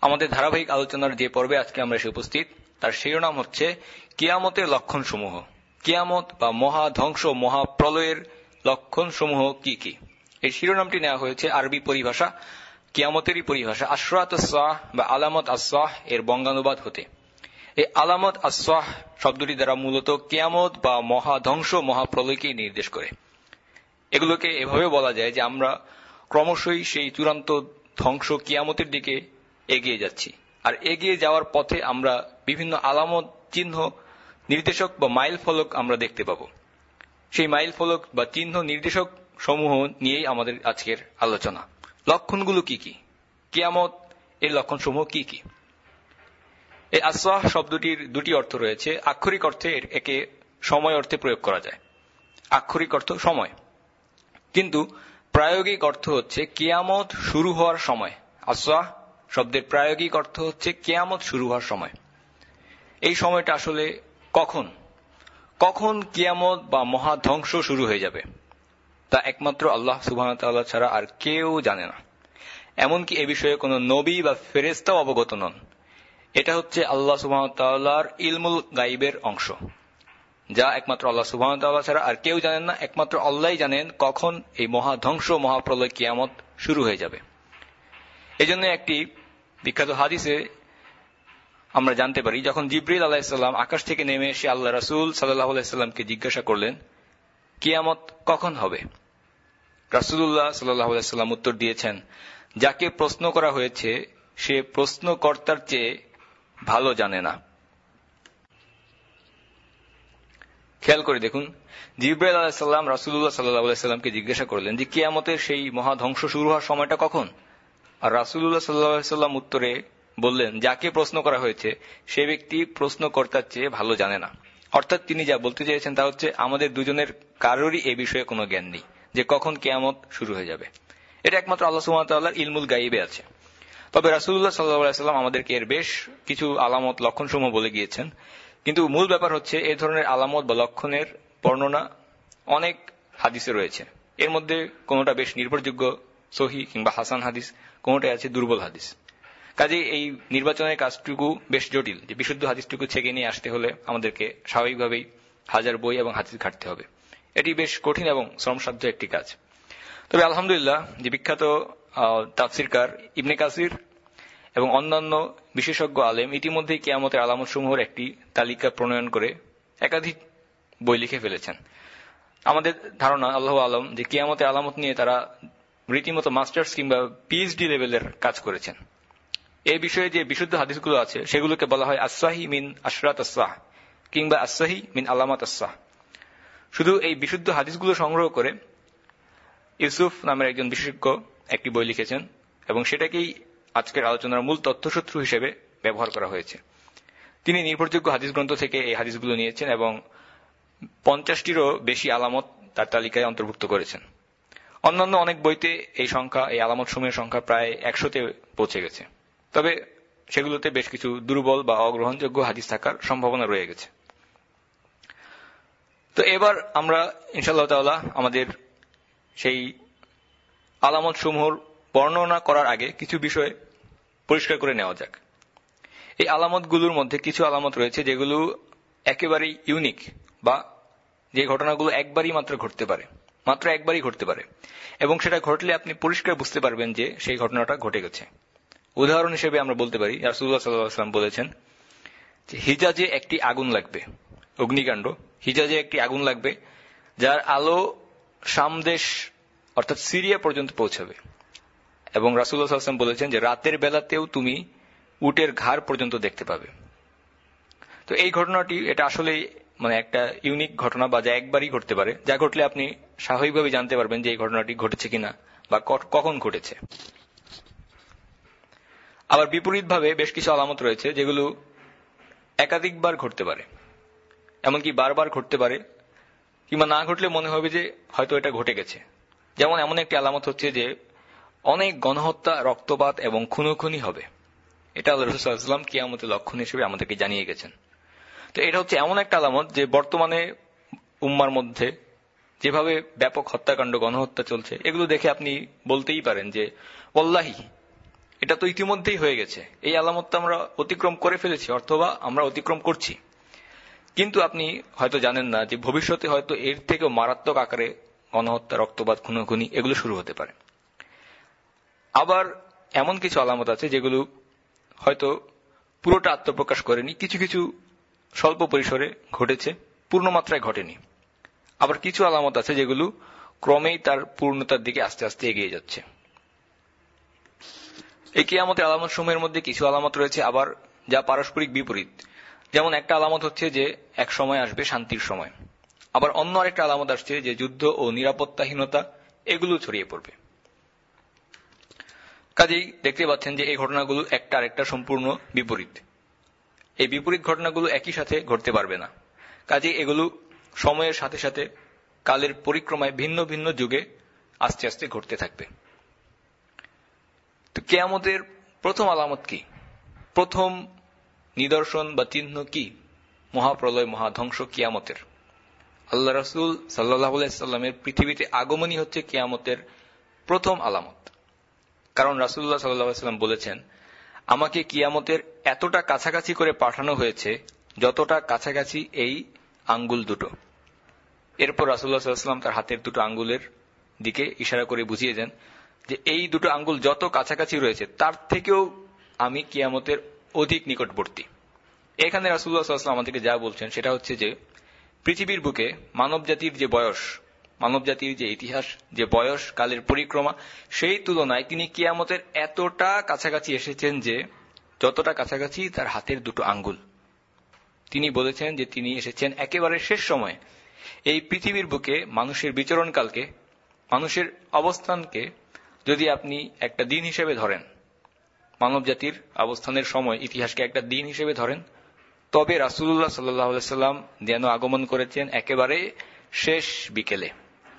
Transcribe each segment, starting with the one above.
আমাদের ধারাবাহিক আলোচনার যে পর্বে আজকে আমরা এসে উপস্থিত, তার শিরোনাম হচ্ছে কিয়ামতের লক্ষণ সমূহ কিয়ামত বা মহা ধ্বংস, মহা প্রলয়ের লক্ষণ সমূহ কি কি? এই শিরোনামটি নেওয়া হয়েছে আরবি পরিভাষা, কিয়ামতেরই পরিভাষা আশরাত বা আলামত আসাহ এর বঙ্গানুবাদ হতে। এই আলামত আসাহ শব্দটি দ্বারা মূলত কেয়ামত বা মহাধ্বংস, মহাপ্রলয়কেই নির্দেশ করে। এগুলোকে এভাবে বলা যায় যে আমরা ক্রমশই সেই চূড়ান্ত ধ্বংস কিয়ামতের দিকে এগিয়ে যাচ্ছি। আর এগিয়ে যাওয়ার পথে আমরা বিভিন্ন আলামত, চিহ্ন, নির্দেশক বা মাইল ফলক আমরা দেখতে পাব। সেই মাইল ফলক বা চিহ্ন, নির্দেশক সমূহ নিয়েই আমাদের আজকের আলোচনা। লক্ষণগুলো কি কি? কিয়ামত এর লক্ষণ সমূহ কি কি? এই আসাহ শব্দটির দুটি অর্থ রয়েছে। আক্ষরিক অর্থে একে সময় অর্থে প্রয়োগ করা যায়। আক্ষরিক অর্থ সময়। কিন্তু প্রায়োগিক অর্থ হচ্ছে কেয়ামত শুরু হওয়ার সময়। আসাহ শব্দের প্রায়োগিক অর্থ হচ্ছে কেয়ামত শুরু হওয়ার সময়। এই সময়টা আসলে কখন? কখন কিয়ামত বা মহা ধ্বংস শুরু হয়ে যাবে? তা একমাত্র আল্লাহ সুবাহ ছাড়া আর কেউ জানে না। এমনকি এ বিষয়ে কোন নবী বা ফেরেস্তাও অবগত নন। এটা হচ্ছে আল্লাহ সুবাহতাল্লাহর ইলমুল গাইবের অংশ। যা একমাত্র আল্লাহ সুবাহতাল্লাহ ছাড়া আর কেউ জানেন না, একমাত্র আল্লাহ জানেন কখন এই মহাধ্বংস মহাপ্রলয় কিয়ামত শুরু হয়ে যাবে। এজন্য একটি বিখ্যাত হাদিসে আমরা জানতে পারি, যখন জিব্রিল আলাহিসাল্লাম আকাশ থেকে নেমে এসে আল্লাহ রাসুল সাল্লাহ আলাইস্লামকে জিজ্ঞাসা করলেন, কিয়ামত কখন হবে? রাসুল্লাহ সাল্লাহ আলাইস্লাম উত্তর দিয়েছেন, যাকে প্রশ্ন করা হয়েছে সে প্রশ্নকর্তার চেয়ে ভালো জানে না। খেয়াল করে দেখুন, জিব্রাইল আলাহিসাল্লাম রাসুল্লাহ সাল্লাহামকে জিজ্ঞাসা করলেন যে কিয়ামতের সেই মহাধ্বংস শুরু হওয়ার সময়টা কখন? আর রাসুল্লাহ সাল্লাহাম উত্তরে বললেন, যাকে প্রশ্ন করা হয়েছে, সে ব্যক্তি প্রশ্নকর্তার চেয়ে ভালো জানে না। অর্থাৎ তিনি যা বলতে চেয়েছেন তা হচ্ছে, আমাদের দুজনের কারোরই এ বিষয়ে কোনো জ্ঞান নেই যে কখন কেয়ামত শুরু হয়ে যাবে। এটা একমাত্র আল্লাহ সুমতাল্লাহ ইলমুল গাইবে আছে। তবে রাসুল্লাহ সাল্লাহাম আমাদেরকে এর বেশ কিছু আলামত লক্ষণ সমূহ বলে গিয়েছেন। কিন্তু মূল ব্যাপার হচ্ছে, এ ধরনের আলামত বা লক্ষণের বর্ণনা অনেক হাদিসে রয়েছে। এর মধ্যে কোনটা বেশ নির্ভরযোগ্য, সহি কিংবা হাসান হাদিস, কোনটাই আছে দুর্বল হাদিস। কাজে এই নির্বাচনের কাজটুকু বেশ জটিল, যে বিশুদ্ধ হাদিসটুকু ছেকে নিয়ে আসতে হলে আমাদেরকে স্বাভাবিকভাবেই হাজার বই এবং হাদিস ঘাটতে হবে। এটি বেশ কঠিন এবং শ্রমসাধ্য একটি কাজ। তবে আলহামদুলিল্লাহ, যে বিখ্যাত তাফসিরকার ইবনে কাসির এবং অন্যান্য বিশেষজ্ঞ আলেম ইতিমধ্যেই কেয়ামতের আলামত সমূহের একটি তালিকা প্রণয়ন করে একাধিক বই লিখে ফেলেছেন। আমাদের ধারণা, আল্লাহ আলম, যে কেয়ামতের আলামত নিয়ে তারা রীতিমতো মাস্টার্স কিংবা পিএইচডি লেভেলের কাজ করেছেন। এই বিষয়ে যে বিশুদ্ধ হাদিসগুলো আছে, সেগুলোকে বলা হয় আসাহি মিন আশরাত আসাহ কিংবা আসাহি মিন আলামাত আসাহ শুধু এই বিশুদ্ধ হাদিসগুলো সংগ্রহ করে ইউসুফ নামের একজন বিশেষজ্ঞ একটি বই লিখেছেন এবং সেটাকেই আজকের আলোচনার মূল তথ্যসূত্র হিসেবে ব্যবহার করা হয়েছে। তিনি নির্ভরযোগ্য হাদিস গ্রন্থ থেকে এই হাদিসগুলো নিয়েছেন এবং পঞ্চাশটিরও বেশি আলামত তার তালিকায় অন্তর্ভুক্ত করেছেন। অন্যান্য অনেক বইতে এই সংখ্যা, এই আলামত সমূহের সংখ্যা প্রায় একশোতে পৌঁছে গেছে। তবে সেগুলোতে বেশ কিছু দুর্বল বা অগ্রহণযোগ্য হাদিস থাকার সম্ভাবনা রয়ে গেছে। তো এবার আমরা ইনশাল্লাহ তাল্লাহ আমাদের সেই আলামত সমূহর বর্ণনা করার আগে কিছু বিষয় পরিষ্কার করে নেওয়া যাক। এই আলামতগুলোর মধ্যে কিছু আলামত রয়েছে যেগুলো একেবারেই ইউনিক বা যে ঘটনাগুলো একবারই মাত্র ঘটতে পারে, মাত্র একবারই ঘটতে পারে। এবং সেটা ঘটলে আপনি পরিষ্কার বুঝতে পারবেন যে সেই ঘটনাটা ঘটে গেছে। উদাহরণ হিসেবে আমরা বলতে পারি রাসুল্লাহ সাল্লাম বলেছেন যে হিজাজে একটি আগুন লাগবে, অগ্নিকাণ্ড। হিজাজে একটি আগুন লাগবে, যার আলো সামদেশ অর্থাৎ সিরিয়া পর্যন্ত পৌঁছাবে। এবং রাসুল্লাহ আসলাম বলেছেন যে রাতের বেলাতেও তুমি উটের ঘাড় পর্যন্ত দেখতে পাবে। তো এই ঘটনাটি, এটা আসলে মানে একটা ইউনিক ঘটনা বা যা একবারই ঘটতে পারে, যা ঘটলে আপনি স্বাভাবিকভাবে জানতে পারবেন যে এই ঘটনাটি ঘটেছে কিনা বা কখন ঘটেছে। আবার বিপরীতভাবে বেশ কিছু আলামত রয়েছে যেগুলো একাধিকবার ঘটতে পারে। এমনকি বারবার ঘটতে পারে, কিংবা না ঘটলে মনে হবে যে হয়তো এটা ঘটে গেছে। যেমন এমন একটি আলামত হচ্ছে যে অনেক গণহত্যা, রক্তপাত এবং খুনোখুনি হবে। এটা আল্লাহ রসুল্লাহাম কিয়ামতের লক্ষণ হিসেবে আমাদেরকে জানিয়ে গেছেন। তো এটা হচ্ছে এমন একটা আলামত যে বর্তমানে উম্মার মধ্যে যেভাবে ব্যাপক হত্যাকাণ্ড, গণহত্যা চলছে, এগুলো দেখে আপনি বলতেই পারেন যে ওল্লাহি এটা তো ইতিমধ্যেই হয়ে গেছে। এই আলামত আমরা অতিক্রম করে ফেলেছি, অথবা আমরা অতিক্রম করছি। কিন্তু আপনি হয়তো জানেন না যে ভবিষ্যতে হয়তো এর থেকেও মারাত্মক আকারে গণহত্যা, রক্তপাত, খুনোখুনি এগুলো শুরু হতে পারে। আবার এমন কিছু আলামত আছে যেগুলো হয়তো পুরোটা আত্মপ্রকাশ করেনি, কিছু কিছু স্বল্প পরিসরে ঘটেছে, পূর্ণমাত্রায় ঘটেনি। আবার কিছু আলামত আছে যেগুলো ক্রমেই তার পূর্ণতার দিকে আস্তে আস্তে এগিয়ে যাচ্ছে। এই কেয়ামতের আলামত সময়ের মধ্যে কিছু আলামত রয়েছে, আবার যা পারস্পরিক বিপরীত। যেমন একটা আলামত হচ্ছে যে এক সময় আসবে শান্তির সময়। আবার অন্য আরেকটা আলামত আসছে যে যুদ্ধ ও নিরাপত্তাহীনতা, এগুলো ছড়িয়ে পড়বে। কাজেই দেখতে পাচ্ছেন যে এই ঘটনাগুলো একটা আরেকটা সম্পূর্ণ বিপরীত। এই বিপরীত ঘটনাগুলো একই সাথে ঘটতে পারবে না। কাজে এগুলো সময়ের সাথে সাথে কালের পরিক্রমায় ভিন্ন ভিন্ন যুগে আস্তে আস্তে ঘটতে থাকবে। তো কেয়ামতের প্রথম আলামত কি? প্রথম নিদর্শন বা চিহ্ন কি? মহাপ্রলয়, মহাধ্বংস কিয়ামতের। আল্লাহ রসুল সাল্লাহামের পৃথিবীতে আগমনই হচ্ছে কিয়ামতের প্রথম আলামত। কারণ রাসুল্লাহ সাল্লাম বলেছেন, আমাকে কিয়ামতের এতটা কাছাকাছি করে পাঠানো হয়েছে, যতটা কাছাকাছি এই আঙ্গুল দুটো। এরপর রাসুল্লাহ সাল্লাম তার হাতের দুটো আঙ্গুলের দিকে ইশারা করে বুঝিয়ে দেন যে, এই দুটো আঙ্গুল যত কাছাকাছি রয়েছে, তার থেকেও আমি কিয়ামতের অধিক নিকটবর্তী। এখানে রাসুল্লাহ সাল্লাম আমাদেরকে যা বলছেন, সেটা হচ্ছে যে, পৃথিবীর বুকে মানব জাতির যে বয়স মানব জাতির যে ইতিহাস, যে বয়স, কালের পরিক্রমা, সেই তুলনায় তিনি কিয়ামতের এতটা কাছাকাছি এসেছেন যে যতটা কাছাকাছি তার হাতের দুটো আঙ্গুল। তিনি বলেছেন যে তিনি এসেছেন একেবারে শেষ সময়ে। এই পৃথিবীর বুকে মানুষের বিচরণকালকে, মানুষের অবস্থানকে যদি আপনি একটা দিন হিসেবে ধরেন মানব জাতির অবস্থানের সময় ইতিহাসকে একটা দিন হিসেবে ধরেন, তবে রাসুল্লাহ সাল্লাম যেন আগমন করেছেন একেবারে শেষ বিকেলে।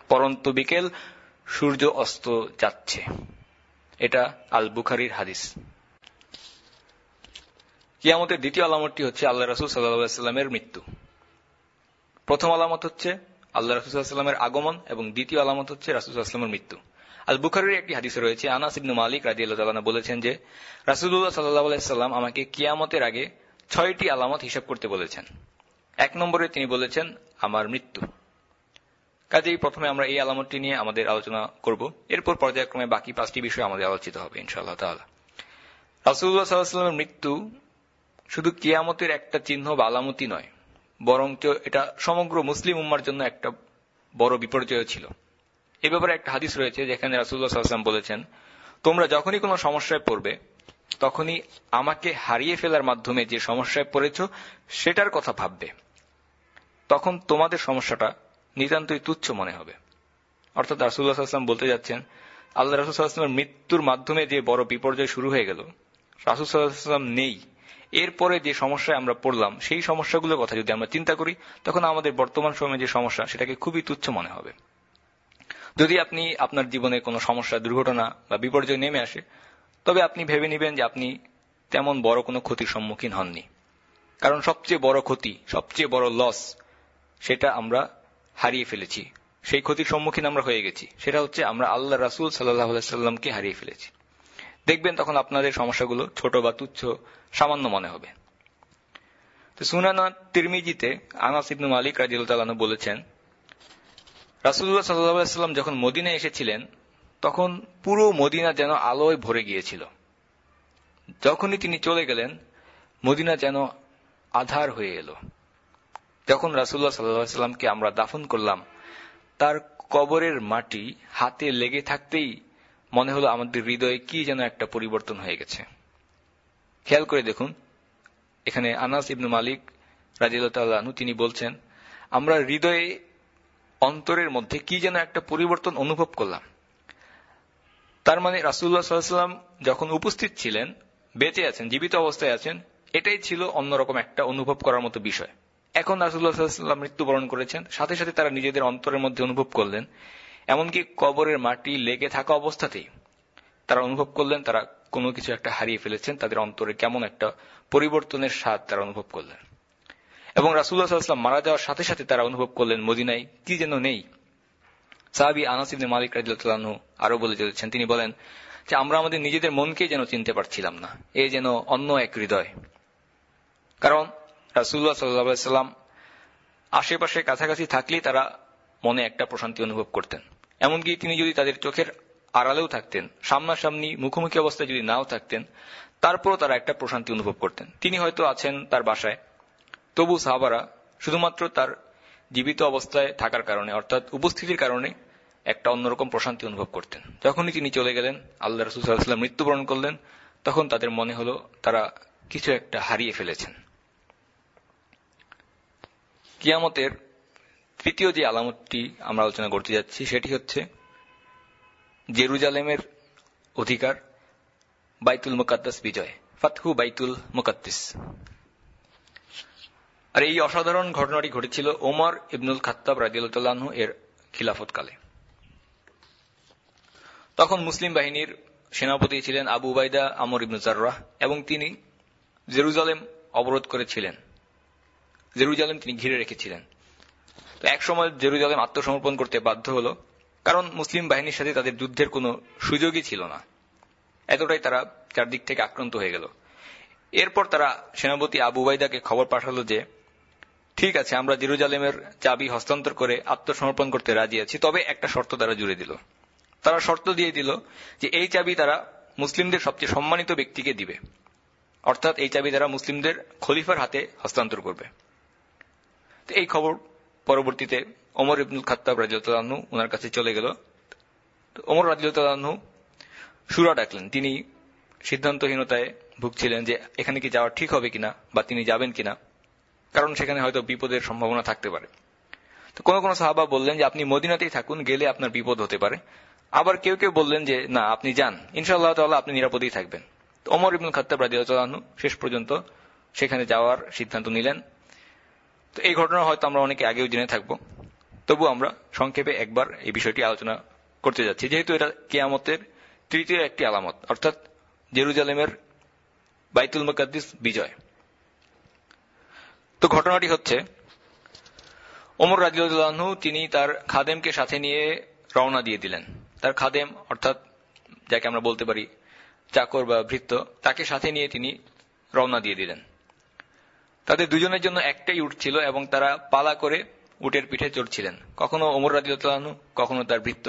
পরন্ত বিকেল সূর্য অস্ত যাচ্ছে। এটা আল বুখারির হাদিস। কিয়ামতের দ্বিতীয় আলামতটি হচ্ছে আল্লাহ রাসুল সাল্লাহামের মৃত্যু। প্রথম আলামত হচ্ছে আল্লাহ রাসুসাল্লামের আগমন এবং দ্বিতীয় আলামত হচ্ছে রাসুসাল্লামের মৃত্যু। আল বুখারির একটি হাদিসে রয়েছে, আনাস ইবনু মালিক রাজি আল্লাহ বলেছেন যে রাসুল্লাহ সাল্লাহ সাল্লাম আমাকে কিয়ামতের আগে ছয়টি আলামত হিসাব করতে বলেছেন। এক নম্বরে তিনি বলেছেন, আমার মৃত্যু। কাজেই প্রথমে আমরা এই আলামতটি নিয়ে আমাদের আলোচনা করব। এরপর পর্যায়ক্রমে বাকি পাঁচটি বিষয় আমাদের আলোচিত হবে, ইনশাআল্লাহ রাসুল্লাহ সাল্লাহামের মৃত্যু শুধু কিয়ামতের একটা চিহ্ন বা আলামতি নয় বরং এটা সমগ্র মুসলিম উম্মার জন্য একটা বড় বিপর্যয় ছিল। এ ব্যাপারে একটা হাদিস রয়েছে যেখানে রাসুল্লাহ সাল্লাম বলেছেন, তোমরা যখনই কোনো সমস্যায় পড়বে, তখনই আমাকে হারিয়ে ফেলার মাধ্যমে যে সমস্যায় পড়েছ, সেটার কথা ভাববে। তখন তোমাদের সমস্যাটা নিতান্তই তুচ্ছ মনে হবে। অর্থাৎ রাসুল্লাহাম বলতে যাচ্ছেন, আল্লাহ রাসুসাল্লামের মৃত্যুর মাধ্যমে যে বড় বিপর্যয় শুরু হয়ে গেল রাসুসাল্লাম নেই। এরপরে যে সমস্যায় আমরা পড়লাম, সেই সমস্যাগুলোর কথা যদি আমরা চিন্তা করি, তখন আমাদের বর্তমান সময়ে যে সমস্যা, সেটাকে খুবই তুচ্ছ মনে হবে। যদি আপনি আপনার জীবনে কোনো সমস্যা, দুর্ঘটনা বা বিপর্যয় নেমে আসে, তবে আপনি ভেবে নেবেন যে আপনি তেমন বড় কোনো ক্ষতির সম্মুখীন হননি। কারণ সবচেয়ে বড় ক্ষতি, সবচেয়ে বড় লস সেটা আমরা হারিয়ে ফেলেছি। সেই ক্ষতির সম্মুখীন আমরা হয়ে গেছি। সেটা হচ্ছে আমরা আল্লাহ রাসুল সাল্লাহ সাল্লামকে হারিয়ে ফেলেছি। দেখবেন তখন আপনাদের সমস্যাগুলো ছোট বা তুচ্ছ, সামান্য মনে হবে। তো সুনানা তিরমিজিতে আনাস ইবনু মালিক রাজিউল্লাহ বলেছেন রাসুল্লাহ সাল্লাম যখন মদিনে এসেছিলেন, তখন পুরো মদিনা যেন আলোয় ভরে গিয়েছিল। যখনই তিনি চলে গেলেন, মদিনা যেন আধার হয়ে এলো। যখন রাসুল্লাহ সাল্লামকে আমরা দাফন করলাম, তার কবরের মাটি হাতে লেগে থাকতেই মনে হলো আমাদের হৃদয়ে কি যেন একটা পরিবর্তন হয়ে গেছে। খেয়াল করে দেখুন, এখানে আনাস ইবনু মালিক রাজিউল্লাহ তিনি বলছেন, আমরা হৃদয়ে অন্তরের মধ্যে কি যেন একটা পরিবর্তন অনুভব করলাম। তার মানে রাসুল্লাহ সাল্লাম যখন উপস্থিত ছিলেন, বেঁচে আছেন, জীবিত অবস্থায় আছেন, এটাই ছিল অন্যরকম একটা অনুভব করার মতো বিষয়। এখন রাসুল্লাহাম মৃত্যুবরণ করেছেন। সাথে সাথে তারা নিজেদের অন্তরের মধ্যে অনুভব করলেন। এমনকি কবরের মাটি লেগে থাকা অবস্থাতেই তারা অনুভব করলেন, তারা কোনো কিছু একটা হারিয়ে ফেলেছেন, তাদের অন্তরে কেমন একটা পরিবর্তনের স্বাদ তারা অনুভব করলেন। এবং রাসুল্লাহ সাল্লাম মারা যাওয়ার সাথে সাথে তারা অনুভব করলেন, মদিনায় কি যেন নেই। সাহাবি আনাসিবনে মালিক রাজিউল্লাহ আরও বলে চলেছেন, তিনি বলেন যে আমরা আমাদের নিজেদের মনকে যেন চিনতে পারছিলাম না, এ যেন অন্য এক হৃদয়। কারণ রাসুল্লাহ সাল্লাম আশেপাশে কাছাকাছি থাকলেই তারা মনে একটা প্রশান্তি অনুভব করতেন। এমনকি তিনি যদি তাদের চোখের আড়ালেও থাকতেন, সামনাসামনি মুখোমুখি অবস্থায় যদি নাও থাকতেন, তারপরও তারা একটা প্রশান্তি অনুভব করতেন। তিনি হয়তো আছেন তার বাসায়, তবু সাহাবারা শুধুমাত্র তার জীবিত অবস্থায় থাকার কারণে, অর্থাৎ উপস্থিতির কারণে একটা অন্যরকম প্রশান্তি অনুভব করতেন। যখনই তিনি চলে গেলেন, আল্লাহ রসুল্লাহাম মৃত্যুবরণ করলেন, তখন তাদের মনে হলো তারা কিছু একটা হারিয়ে ফেলেছেন। কিয়ামতের তৃতীয় যে আলামতটি আমরা আলোচনা করতে যাচ্ছি, সেটি হচ্ছে জেরুজালেমের অধিকার, বাইতুল মুকাদ্দাস বিজয়, ফাতহু বাইতুল মুকাদ্দিস। আর এই অসাধারণ ঘটনাটি ঘটেছিল ওমর ইবনুল খাত্তাব রাজিউল্লাহ এর খিলাফতকালে। তখন মুসলিম বাহিনীর সেনাপতি ছিলেন আবু বাইদা আমর ইবনুজার্রাহ এবং তিনি জেরুজালেম অবরোধ করেছিলেন। জেরুজালেম তিনি ঘিরে রেখেছিলেন। তো একসময় জেরুজালেম আত্মসমর্পণ করতে বাধ্য হল, কারণ মুসলিম বাহিনীর সাথে তাদের যুদ্ধের কোনো সুযোগই ছিল না। এতটাই তারা চারদিক থেকে আক্রান্ত হয়ে গেল। এরপর তারা সেনাপতি আবু বাইদাকে খবর পাঠালো যে, ঠিক আছে, আমরা জেরুজালেমের চাবি হস্তান্তর করে আত্মসমর্পণ করতে রাজি আছি, তবে একটা শর্ত তারা জুড়ে দিল। তারা শর্ত দিয়ে দিল যে, এই চাবি তারা মুসলিমদের সবচেয়ে সম্মানিত ব্যক্তিকে দিবে। অর্থাৎ এই চাবি তারা মুসলিমদের খলিফার হাতে হস্তান্তর করবে। এই খবর পরবর্তীতে ওমর ইবনুল খাত্তাব রাজিউল্লাহনু ওনার কাছে চলে গেল। ওমর রাজিউল্লাহনু সুরা ডাকলেন। তিনি সিদ্ধান্তহীনতায় ভুগছিলেন যে এখানে কি যাওয়া ঠিক হবে কিনা বা তিনি যাবেন কিনা। কারণ সেখানে হয়তো বিপদের সম্ভাবনা থাকতে পারে। তো কোনো কোনো সাহাবা বললেন যে, আপনি মদিনাতেই থাকুন, গেলে আপনার বিপদ হতে পারে। আবার কেউ কেউ বললেন যে, না, আপনি যান। ইনশাআল্লাহ তাল্লাহ আপনি নিরাপদেই থাকবেন। তো অমর ইবনুল খাত্তাব রাজিউল্লাহনু শেষ পর্যন্ত সেখানে যাওয়ার সিদ্ধান্ত নিলেন। তো এই ঘটনা হয়তো আমরা অনেকে আগেও জেনে থাকব। তবু আমরা সংক্ষেপে একবার এই বিষয়টি আলোচনা করতে যাচ্ছি। যেহেতু এটা কেয়ামতের তৃতীয় একটি আলামত, অর্থাৎ জেরুজালেমের বাইতুল মকাদ্দিস বিজয়। তো ঘটনাটি হচ্ছে, ওমর রাজিউল্লাহু তিনি তার খাদেমকে সাথে নিয়ে রওনা দিয়ে দিলেন। তার খাদেম, অর্থাৎ যাকে আমরা বলতে পারি চাকর বা ভৃত্ত তাকে সাথে নিয়ে তিনি রওনা দিয়ে দিলেন। তাদের দুজনের জন্য একটাই উঠ ছিল এবং তারা পালা করে উটের পিঠে চড়ছিলেন। কখনো ওমর রাজিউল্লাহনু কখনো তার ভৃত্ত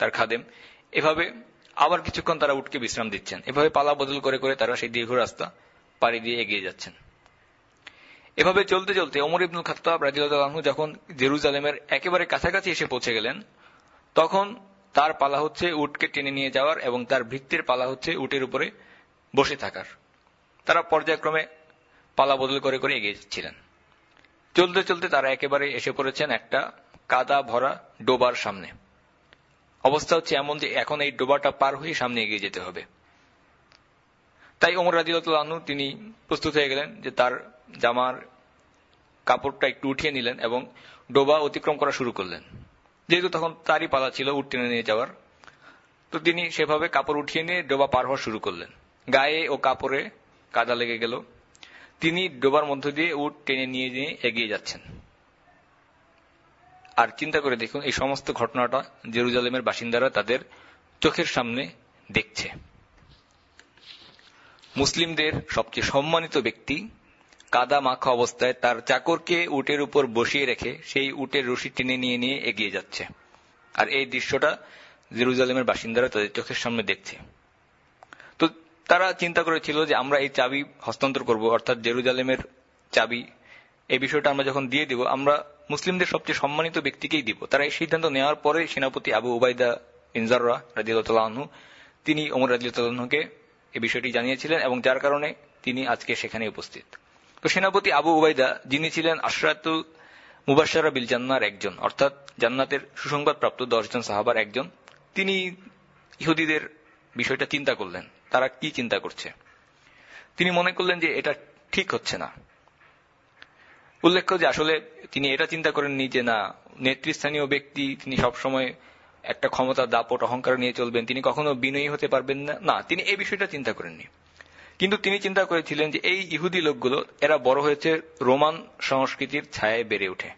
তার খাদেম। এভাবে আবার কিছুক্ষণ তারা উঠকে বিশ্রাম দিচ্ছেন। এভাবে পালা বদল করে করে তারা সেই দীর্ঘ রাস্তা পাড়ি দিয়ে এগিয়ে যাচ্ছেন। এভাবে চলতে চলতে ওমর ইবনুল খাতাব রাজিউল্লাহনু যখন জেরুজালেমের একেবারে কাছাকাছি এসে পৌঁছে গেলেন, তখন তার পালা হচ্ছে উটকে টেনে নিয়ে যাওয়ার এবং তার ভিত্তির পালা হচ্ছে উটের উপরে বসে থাকার। তারা পর্যায়ক্রমে পালা বদল করে করে এগিয়ে যাচ্ছিলেন চলতে চলতে তারা একেবারে এসে পড়েছেন একটা কাদা ভরা ডোবার সামনে। অবস্থা হচ্ছে এমন যে এখন এই ডোবাটা পার হয়ে সামনে এগিয়ে যেতে হবে। তাই ওমর রাজিউল্লাহনু তিনি প্রস্তুত হয়ে গেলেন যে তার জামার কাপড়টা একটু উঠিয়ে নিলেন এবং ডোবা অতিক্রম করা শুরু করলেন। যেহেতু তখন তারই পালা ছিল উঠ টেনে নিয়ে যাওয়ার, তো তিনি সেভাবে কাপড় উঠিয়ে নিয়ে ডোবা পার হওয়া শুরু করলেন। গায়ে ও কাপড়ে কাদা লেগে গেল। তিনি ডোবার মধ্য দিয়ে উঠ টেনে নিয়ে নিয়ে এগিয়ে যাচ্ছেন। আর চিন্তা করে দেখুন, এই সমস্ত ঘটনাটা জেরুজালেমের বাসিন্দারা তাদের চোখের সামনে দেখছে। মুসলিমদের সবচেয়ে সম্মানিত ব্যক্তি কাদা মাখা অবস্থায় তার চাকরকে উটের উপর বসিয়ে রেখে সেই উটের রশি টেনে নিয়ে নিয়ে এগিয়ে যাচ্ছে। আর এই দৃশ্যটা জেরুজালেমের বাসিন্দারা তাদের চোখের সামনে দেখছে। তারা চিন্তা করেছিল যে আমরা এই চাবি হস্তান্তর করব, অর্থাৎ জেরুজালেমের চাবি। এই বিষয়টা আমরা যখন দিয়ে দিব, আমরা মুসলিমদের সবচেয়ে সম্মানিত ব্যক্তিকেই দিব। তারা এই সিদ্ধান্ত নেওয়ার পরে সেনাপতি আবু উবাইদা ইনজাররা রাজিউল্লাহ তিনি ওমর রাজিউল্লাহকে এই বিষয়টি জানিয়েছিলেন এবং যার কারণে তিনি আজকে সেখানে উপস্থিত। তো সেনাপতি আবু উবাইদা যিনি ছিলেন আশরাতুল মুবাসারা বিল জান্নার একজন, অর্থাৎ জান্নাতের সুসংবাদ প্রাপ্ত দশজন সাহাবার একজন, তিনি ইহুদিদের বিষয়টা চিন্তা করলেন। তারা কি চিন্তা করছে? তিনি মনে করলেন যে এটা ঠিক হচ্ছে না। উল্লেখ্য যে আসলে তিনি এটা চিন্তা করেননি যে না, নেতৃস্থানীয় ব্যক্তি, তিনি সবসময় একটা ক্ষমতা, দাপট, অহংকার নিয়ে চলবেন। তিনি কখনো বিনয়ী হতে পারবেন না। না, তিনি এই বিষয়টা চিন্তা করেননি। কিন্তু তিনি চিন্তা করেছিলেন যে এই ইহুদি লোকগুলো, এরা বড় হয়েছে রোমান সংস্কৃতির ছায়ায় বেড়ে ওঠে।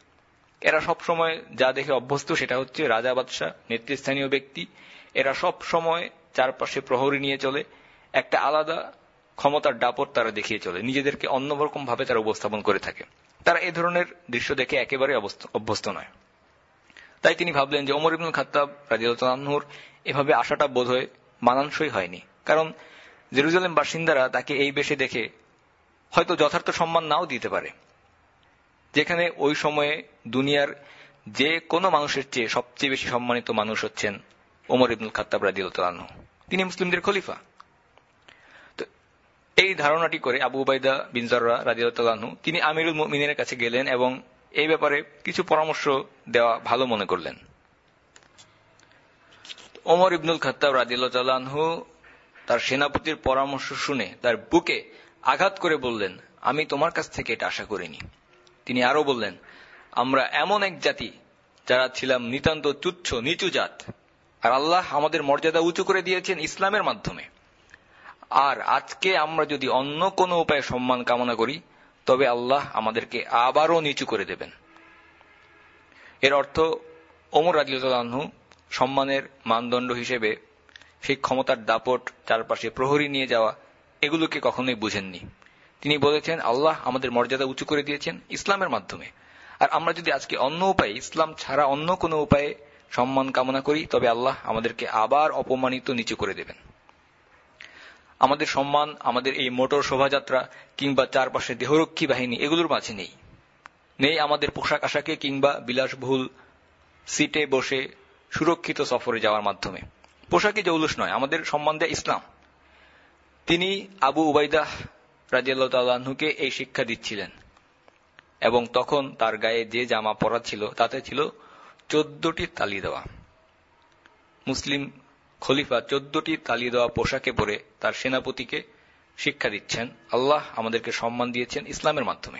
এরা সব সময় যা দেখে অভ্যস্ত সেটা হচ্ছে রাজা, বাদশাহ, নেতৃস্থানীয় ব্যক্তি। এরা সব সময় চারপাশে প্রহরী নিয়ে চলে। একটা আলাদা ক্ষমতার ডাপট তারা দেখিয়ে চলে। নিজেদেরকে অন্যরকম ভাবে তারা উপস্থাপন করে থাকে। তারা এ ধরনের দৃশ্য দেখে একেবারে অভ্যস্ত নয়। তাই তিনি ভাবলেন যে ওমর ইবনুল খাত্তাব রাজিউর এভাবে আসাটা বোধ হয় মানানসই হয়নি। কারণ জেরুজালেম বাসিন্দারা তাকে এই বেশে দেখে হয়তো যথার্থ সম্মান নাও দিতে পারে। যেখানে ওই সময়ে দুনিয়ার যে কোনো মানুষের চেয়ে সবচেয়ে বেশি সম্মানিত মানুষ হচ্ছেন ওমর ইবনুল খাত্তাব রাজিউল্লাহ তিনি মুসলিমদের খলিফা। এই ধারণাটি করে আবু উবাইদা বিনজাররা রাজিউল্লাহ তিনি আমিরুল মিনের কাছে গেলেন এবং এই ব্যাপারে কিছু পরামর্শ দেওয়া ভালো মনে করলেন। ওমর ইবনুল খাত্তাব রাজিউল্লাহ তার সেনাপতির পরামর্শ শুনে তার বুকে আঘাত করে বললেন, আমি তোমার কাছ থেকে এটা আশা করিনি। তিনি আরও বললেন, আমরা এমন এক জাতি যারা ছিলাম নিতান্ত তুচ্ছ, নিচু জাত, আর আল্লাহ আমাদের মর্যাদা উঁচু করে দিয়েছেন ইসলামের মাধ্যমে। আর আজকে আমরা যদি অন্য কোনো উপায়ে সম্মান কামনা করি, তবে আল্লাহ আমাদেরকে আবারও নিচু করে দেবেন। এর অর্থ, ওমর রাজিউল্লাহু সম্মানের মানদণ্ড হিসেবে সেই ক্ষমতার দাপট, চারপাশে প্রহরী নিয়ে যাওয়া, এগুলোকে কখনোই বুঝেননি। তিনি বলেছেন, আল্লাহ আমাদের মর্যাদা উঁচু করে দিয়েছেন ইসলামের মাধ্যমে। আর আমরা যদি আজকে অন্য উপায়ে, ইসলাম ছাড়া অন্য কোনো উপায়ে সম্মান কামনা করি, তবে আল্লাহ আমাদেরকে আবার অপমানিত নিচু করে দেবেন। আমাদের সম্মান, আমাদের এই মোটর শোভাযাত্রা কিংবা চারপাশে দেহরক্ষী বাহিনী, এগুলোর মাঝে নেই। নেই আমাদের পোশাক আশাকে কিংবা বিলাসবহুল সিটে বসে সুরক্ষিত সফরে যাওয়ার মাধ্যমে। পোশাকে জৌলুস নয়, আমাদের সম্মান দেয় ইসলাম। তিনি আবু উবাইদাহ রাজিয়াল্লাহকে এই শিক্ষা দিচ্ছিলেন এবং তখন তার গায়ে যে জামা পরা ছিল, তাতে ছিল চোদ্দটি তালি দেওয়া। মুসলিম খলিফা চোদ্দটি তালি দেওয়া পোশাকে পরে তার সেনাপতিকে শিক্ষা দিচ্ছেন। আল্লাহ আমাদেরকে সম্মান দিয়েছেন ইসলামের মাধ্যমে।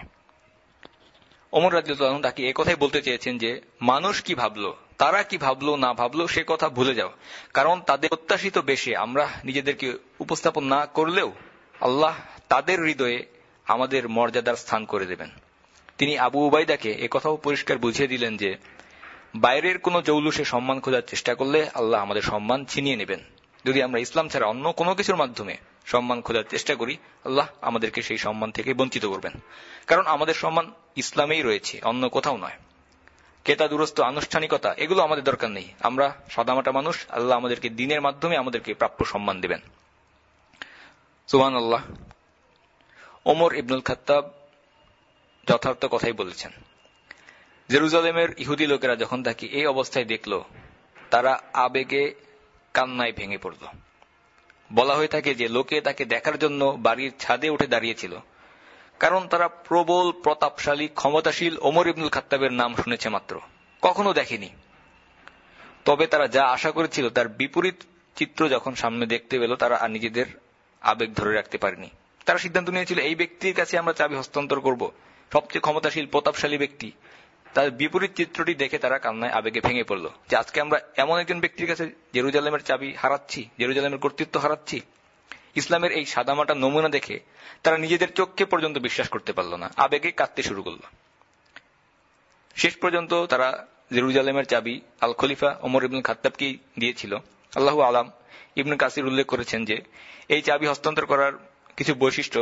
অমর রাজিউল্লাহ তাকে কথাই বলতে চেয়েছেন যে, মানুষ কি ভাবলো, তারা কি ভাবলো, না ভাবলো, সে কথা ভুলে যাও। কারণ তাদের প্রত্যাশিত বেশে আমরা নিজেদেরকে উপস্থাপন না করলেও আল্লাহ তাদের হৃদয়ে আমাদের মর্যাদার স্থান করে দেবেন। তিনি আবু উবাইদাকে কথাও পরিষ্কার বুঝিয়ে দিলেন যে বাইরের কোনো জৌলুসে সম্মান খোঁজার চেষ্টা করলে আল্লাহ আমাদের সম্মান ছিনিয়ে নেবেন। যদি আমরা ইসলাম ছাড়া অন্য কোনো কিছুর মাধ্যমে সম্মান খোঁজার চেষ্টা করি, আল্লাহ আমাদেরকে সেই সম্মান থেকে বঞ্চিত করবেন। কারণ আমাদের সম্মান ইসলামেই রয়েছে, অন্য কোথাও নয়। কেতা দুরস্ত, আনুষ্ঠানিকতা, এগুলো আমাদের দরকার নেই। আমরা সাদামাটা মানুষ, আল্লাহ আমাদেরকে দিনের মাধ্যমে আমাদেরকে প্রাপ্য সম্মান দেবেন। সুহান আল্লাহ ওমর ইবনুল খাত্তাব যথার্থ কথাই বলেছেন জেরুজালেমের ইহুদি লোকেরা যখন তাকে এই অবস্থায় দেখল, তারা আবেগে কান্নায় ভেঙে পড়ল। বলা হয়ে থাকে যে লোকে তাকে দেখার জন্য বাড়ির ছাদে উঠে দাঁড়িয়েছিল। কারণ তারা প্রবল, প্রতাপশালী, ক্ষমতাশীল ওমর ইবনুল খাত্তাবের নাম শুনেছে মাত্র। কখনো দেখেনি। তবে তারা যা আশা করেছিল, তার বিপরীত চিত্র যখন সামনে দেখতে পেল, তারা আর নিজেদের আবেগ ধরে রাখতে পারেনি। তারা সিদ্ধান্ত নিয়েছিল, এই ব্যক্তির কাছে আমরা চাবি হস্তান্তর করব। সবচেয়ে ক্ষমতাশীল, প্রতাপশালী ব্যক্তি। তার বিপরীত চিত্রটি দেখে তারা কান্নায় আবেগে ভেঙে পড়ল যে আজকে আমরা এমন একজন ব্যক্তির কাছে জেরুজালেমের চাবি হারাচ্ছি, জেরুজালেমের কর্তৃত্ব হারাচ্ছি। ইসলামের এই সাদামাটা নমুনা দেখে তারা নিজেদের চোখকে পর্যন্ত বিশ্বাস করতে পারল না, আবেগে কাঁদতে শুরু করল। শেষ পর্যন্ত তারা জেরুজালেমের চাবি আল খলিফা ওমর ইবনুল খাত্তাবকেই দিয়েছিল। আল্লাহ আলাম ইবনু কাসির উল্লেখ করেছেন যে এই চাবি হস্তান্তর করার কিছু বৈশিষ্ট্য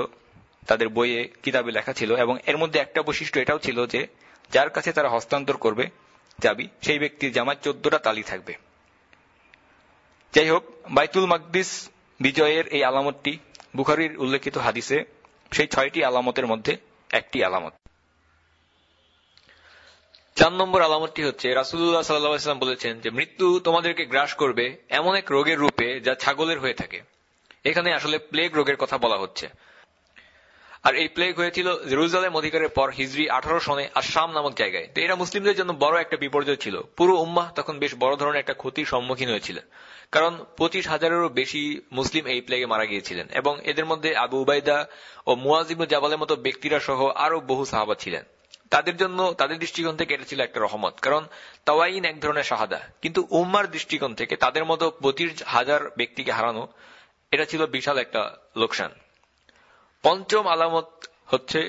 তাদের বইয়ে কিতাবে লেখা ছিল এবং এর মধ্যে একটা বৈশিষ্ট্য এটাও ছিল যে যার কাছে তারা হস্তান্তর করবে চাবি সেই ব্যক্তির জামায় চোদ্দটা তালি থাকবে। যাই হোক বাইতুল মাকদিস বিজয়ের এই আলামতটি বুখারির উল্লেখিত হাদিসে সেই ছয়টি আলামতের মধ্যে একটি আলামত। চার নম্বর আলামতটি হচ্ছে রাসুল্লাহ সাল্লাম বলেছেন যে, মৃত্যু তোমাদেরকে গ্রাস করবে এমন এক রোগের রূপে যা ছাগলের হয়ে থাকে। এখানে আসলে প্লেগ রোগের কথা বলা হচ্ছে। আর এই প্লেগ হয়েছিল জেরুজালেম অধিকারের পর হিজরি আঠারো সনে আসাম নামক জায়গায়। তো এরা মুসলিমদের জন্য বড় একটা বিপর্যয় ছিল। পুরো উম্মাহ তখন বেশ বড় ধরনের একটা ক্ষতির সম্মুখীন হয়েছিল কারণ পঁচিশ হাজারেরও বেশি মুসলিম এই প্লেগে মারা গিয়েছিলেন এবং এদের মধ্যে আবু উবাইদা ও মুয়াজিম জাবালের মতো ব্যক্তিরা সহ আরও বহু সাহাবা ছিলেন। তাদের জন্য, তাদের দৃষ্টিকোণ থেকে এটা ছিল একটা রহমত। কারণ তাওয়াইন এক ধরনের শাহাদা। কিন্তু উম্মার দৃষ্টিকোণ থেকে তাদের মতো পঁচিশ হাজার ব্যক্তিকে হারানো, এটা ছিল বিশাল একটা লোকসান। পঞ্চম আলামত হচ্ছে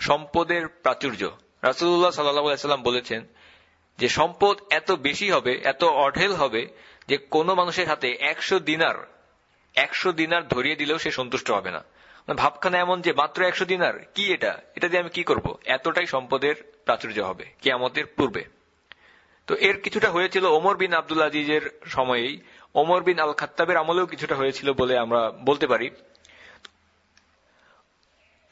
সম্পদের প্রাচুর্য। রাসুল্লাহ সাল্লাম বলেছেন যে সম্পদ এত বেশি হবে, এত অঢেল হবে, যে কোনো মানুষের হাতে একশো দিনার একশো দিনার ধরিয়ে দিলেও সে সন্তুষ্ট হবে না। মানে ভাবখানা এমন যে মাত্র একশো দিনার, কি এটা? এটা দিয়ে আমি কি করব? এতটাই সম্পদের প্রাচুর্য হবে কেয়ামতের পূর্বে। তো এর কিছুটা হয়েছিল ওমর বিন আব্দুল আজিজের সময়েই। ওমর বিন আল খাত্তাবের আমলেও কিছুটা হয়েছিল বলে আমরা বলতে পারি।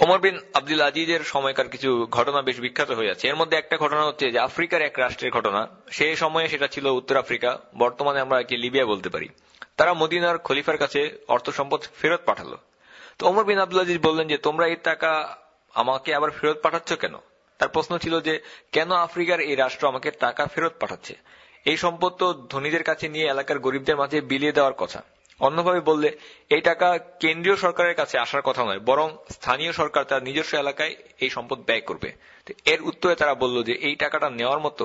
ওমর বিন আব্দুল আজিজের সময়কার কিছু ঘটনা বেশ বিখ্যাত হয়ে আছে। এর মধ্যে একটা ঘটনা হচ্ছে যে আফ্রিকার এক রাষ্ট্রের ঘটনা। সেই সময়ে সেটা ছিল উত্তর আফ্রিকা, বর্তমানে আমরা একে লিবিয়া বলতে পারি। তারা মদিনার খলিফার কাছে অর্থ সম্পদ ফেরত পাঠালো। তো ওমর বিন আব্দুল আজিজ বললেন যে, তোমরা এই টাকা আমাকে আবার ফেরত পাঠাচ্ছ কেন? তার প্রশ্ন ছিল যে, কেন আফ্রিকার এই রাষ্ট্র আমাকে টাকা ফেরত পাঠাচ্ছে? এই সম্পদ তো ধনীদের কাছে নিয়ে এলাকার গরিবদের মাঝে বিলিয়ে দেওয়ার কথা। অন্যভাবে বললে, এই টাকা কেন্দ্রীয় সরকারের কাছে আসার কথা নয়, বরং স্থানীয় সরকার তার নিজস্ব এলাকায় এই সম্পদ ব্যয় করবে। এর উত্তরে তারা বলল যে, এই টাকাটা নেওয়ার মতো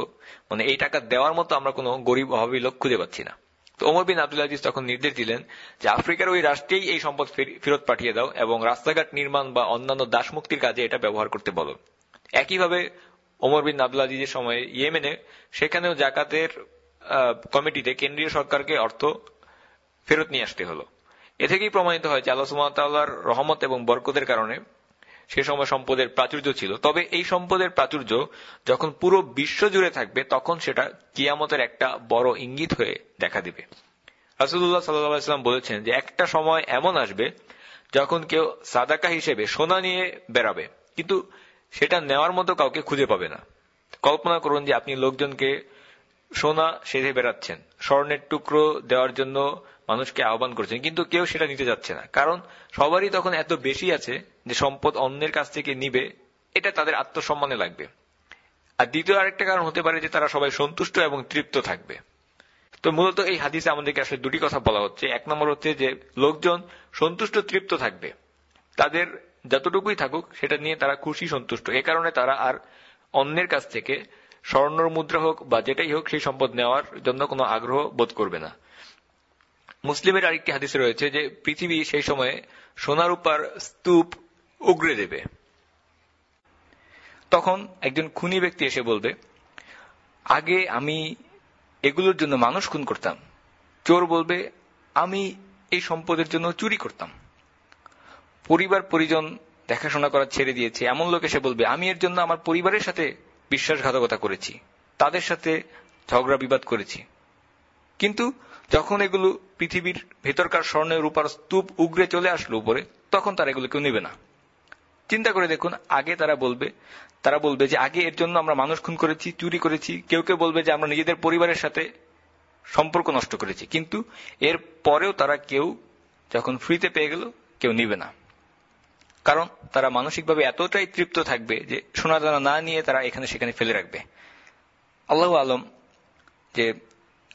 মানে এই টাকা দেওয়ার মতো আমরা কোনো গরিব অভাবী লোক খুঁজে পাচ্ছি না। তো ওমর বিন আব্দুল আজিজ তখন নির্দেশ দিলেন যে, আফ্রিকার ওই রাষ্ট্রেই এই সম্পদ ফেরত পাঠিয়ে দাও এবং রাস্তাঘাট নির্মাণ বা অন্যান্য দাসমুক্তির কাজে এটা ব্যবহার করতে বলো। একইভাবে ওমর বিন আব্দুল আজিজের সময় ইয়েমেনে, সেখানেও জাকাতের কমিটিতে কেন্দ্রীয় সরকারকে অর্থ ফেরত নিয়ে আসতে হলো। এ থেকেই প্রমাণিত হয় যে আল্লাহ সুমাতাল্লাহর রহমত এবং বরকতের কারণে সে সময় সম্পদের প্রাচুর্য ছিল। তবে এই সম্পদের প্রাচুর্য যখন পুরো বিশ্ব জুড়ে থাকবে, তখন সেটা কিয়ামতের একটা বড় ইঙ্গিত হয়ে দেখা দিবে। রাসুল্লাহ সাল্লাম বলেছেন যে একটা সময় এমন আসবে যখন কেউ সাদাকা হিসেবে সোনা নিয়ে বেড়াবে, কিন্তু সেটা নেওয়ার মতো কাউকে খুঁজে পাবে না। কল্পনা করুন যে আপনি লোকজনকে সোনা সেধে বেড়াচ্ছেন। স্বর্ণের টুকরো দেওয়ার জন্য মানুষকে আহ্বান করছেন, কিন্তু কেউ সেটা নিতে যাচ্ছে না। কারণ সবারই তখন এত বেশি আছে যে সম্পদ অন্যের কাছ থেকে নিবে, এটা তাদের আত্মসম্মানে লাগবে। আর দ্বিতীয় আরেকটা কারণ হতে পারে যে তারা সবাই সন্তুষ্ট এবং তৃপ্ত থাকবে। তো মূলত এই হাদিসে আমাদেরকে আসলে দুটি কথা বলা হচ্ছে। এক নম্বর হচ্ছে যে লোকজন সন্তুষ্ট, তৃপ্ত থাকবে। তাদের যতটুকুই থাকুক, সেটা নিয়ে তারা খুশি, সন্তুষ্ট। এ কারণে তারা আর অন্যের কাছ থেকে স্বর্ণর মুদ্রা হোক বা যেটাই হোক, সেই সম্পদ নেওয়ার জন্য কোনো আগ্রহ বোধ করবে না। মুসলিমের আরেকটি হাদিসে রয়েছে যে পৃথিবী সেই সময়ে সোনার উপার স্তূপ উগড়ে দেবে। তখন একজন খুনি ব্যক্তি এসে বলবে, আগে আমি এগুলোর জন্য মানুষ খুন করতাম। চোর বলবে, আমি এই সম্পদের জন্য চুরি করতাম। পরিবার পরিজন দেখাশোনা করা ছেড়ে দিয়েছে। এমন লোক এসে বলবে, আমি এর জন্য আমার পরিবারের সাথে বিশ্বাসঘাতকতা করেছি। তাদের সাথে ঝগড়া বিবাদ করেছি। কিন্তু যখন এগুলো পৃথিবীর ভেতরকার স্বর্ণের রূপার স্তূপ উগড়ে চলে আসলো উপরে, তখন তারা এগুলো কেউ নেবে না। চিন্তা করে দেখুন, আগে তারা বলবে তারা বলবে যে আগে এর জন্য আমরা মানুষ খুন করেছি, চুরি করেছি, কেউ কেউ বলবে যে আমরা নিজেদের পরিবারের সাথে সম্পর্ক নষ্ট করেছি। কিন্তু এর পরেও তারা কেউ যখন ফ্রিতে পেয়ে গেল, কেউ নিবে না। কারণ তারা মানসিকভাবে এতটাই তৃপ্ত থাকবে যে সোনা দানা না নিয়ে তারা এখানে সেখানে ফেলে রাখবে। আল্লাহ আলম যে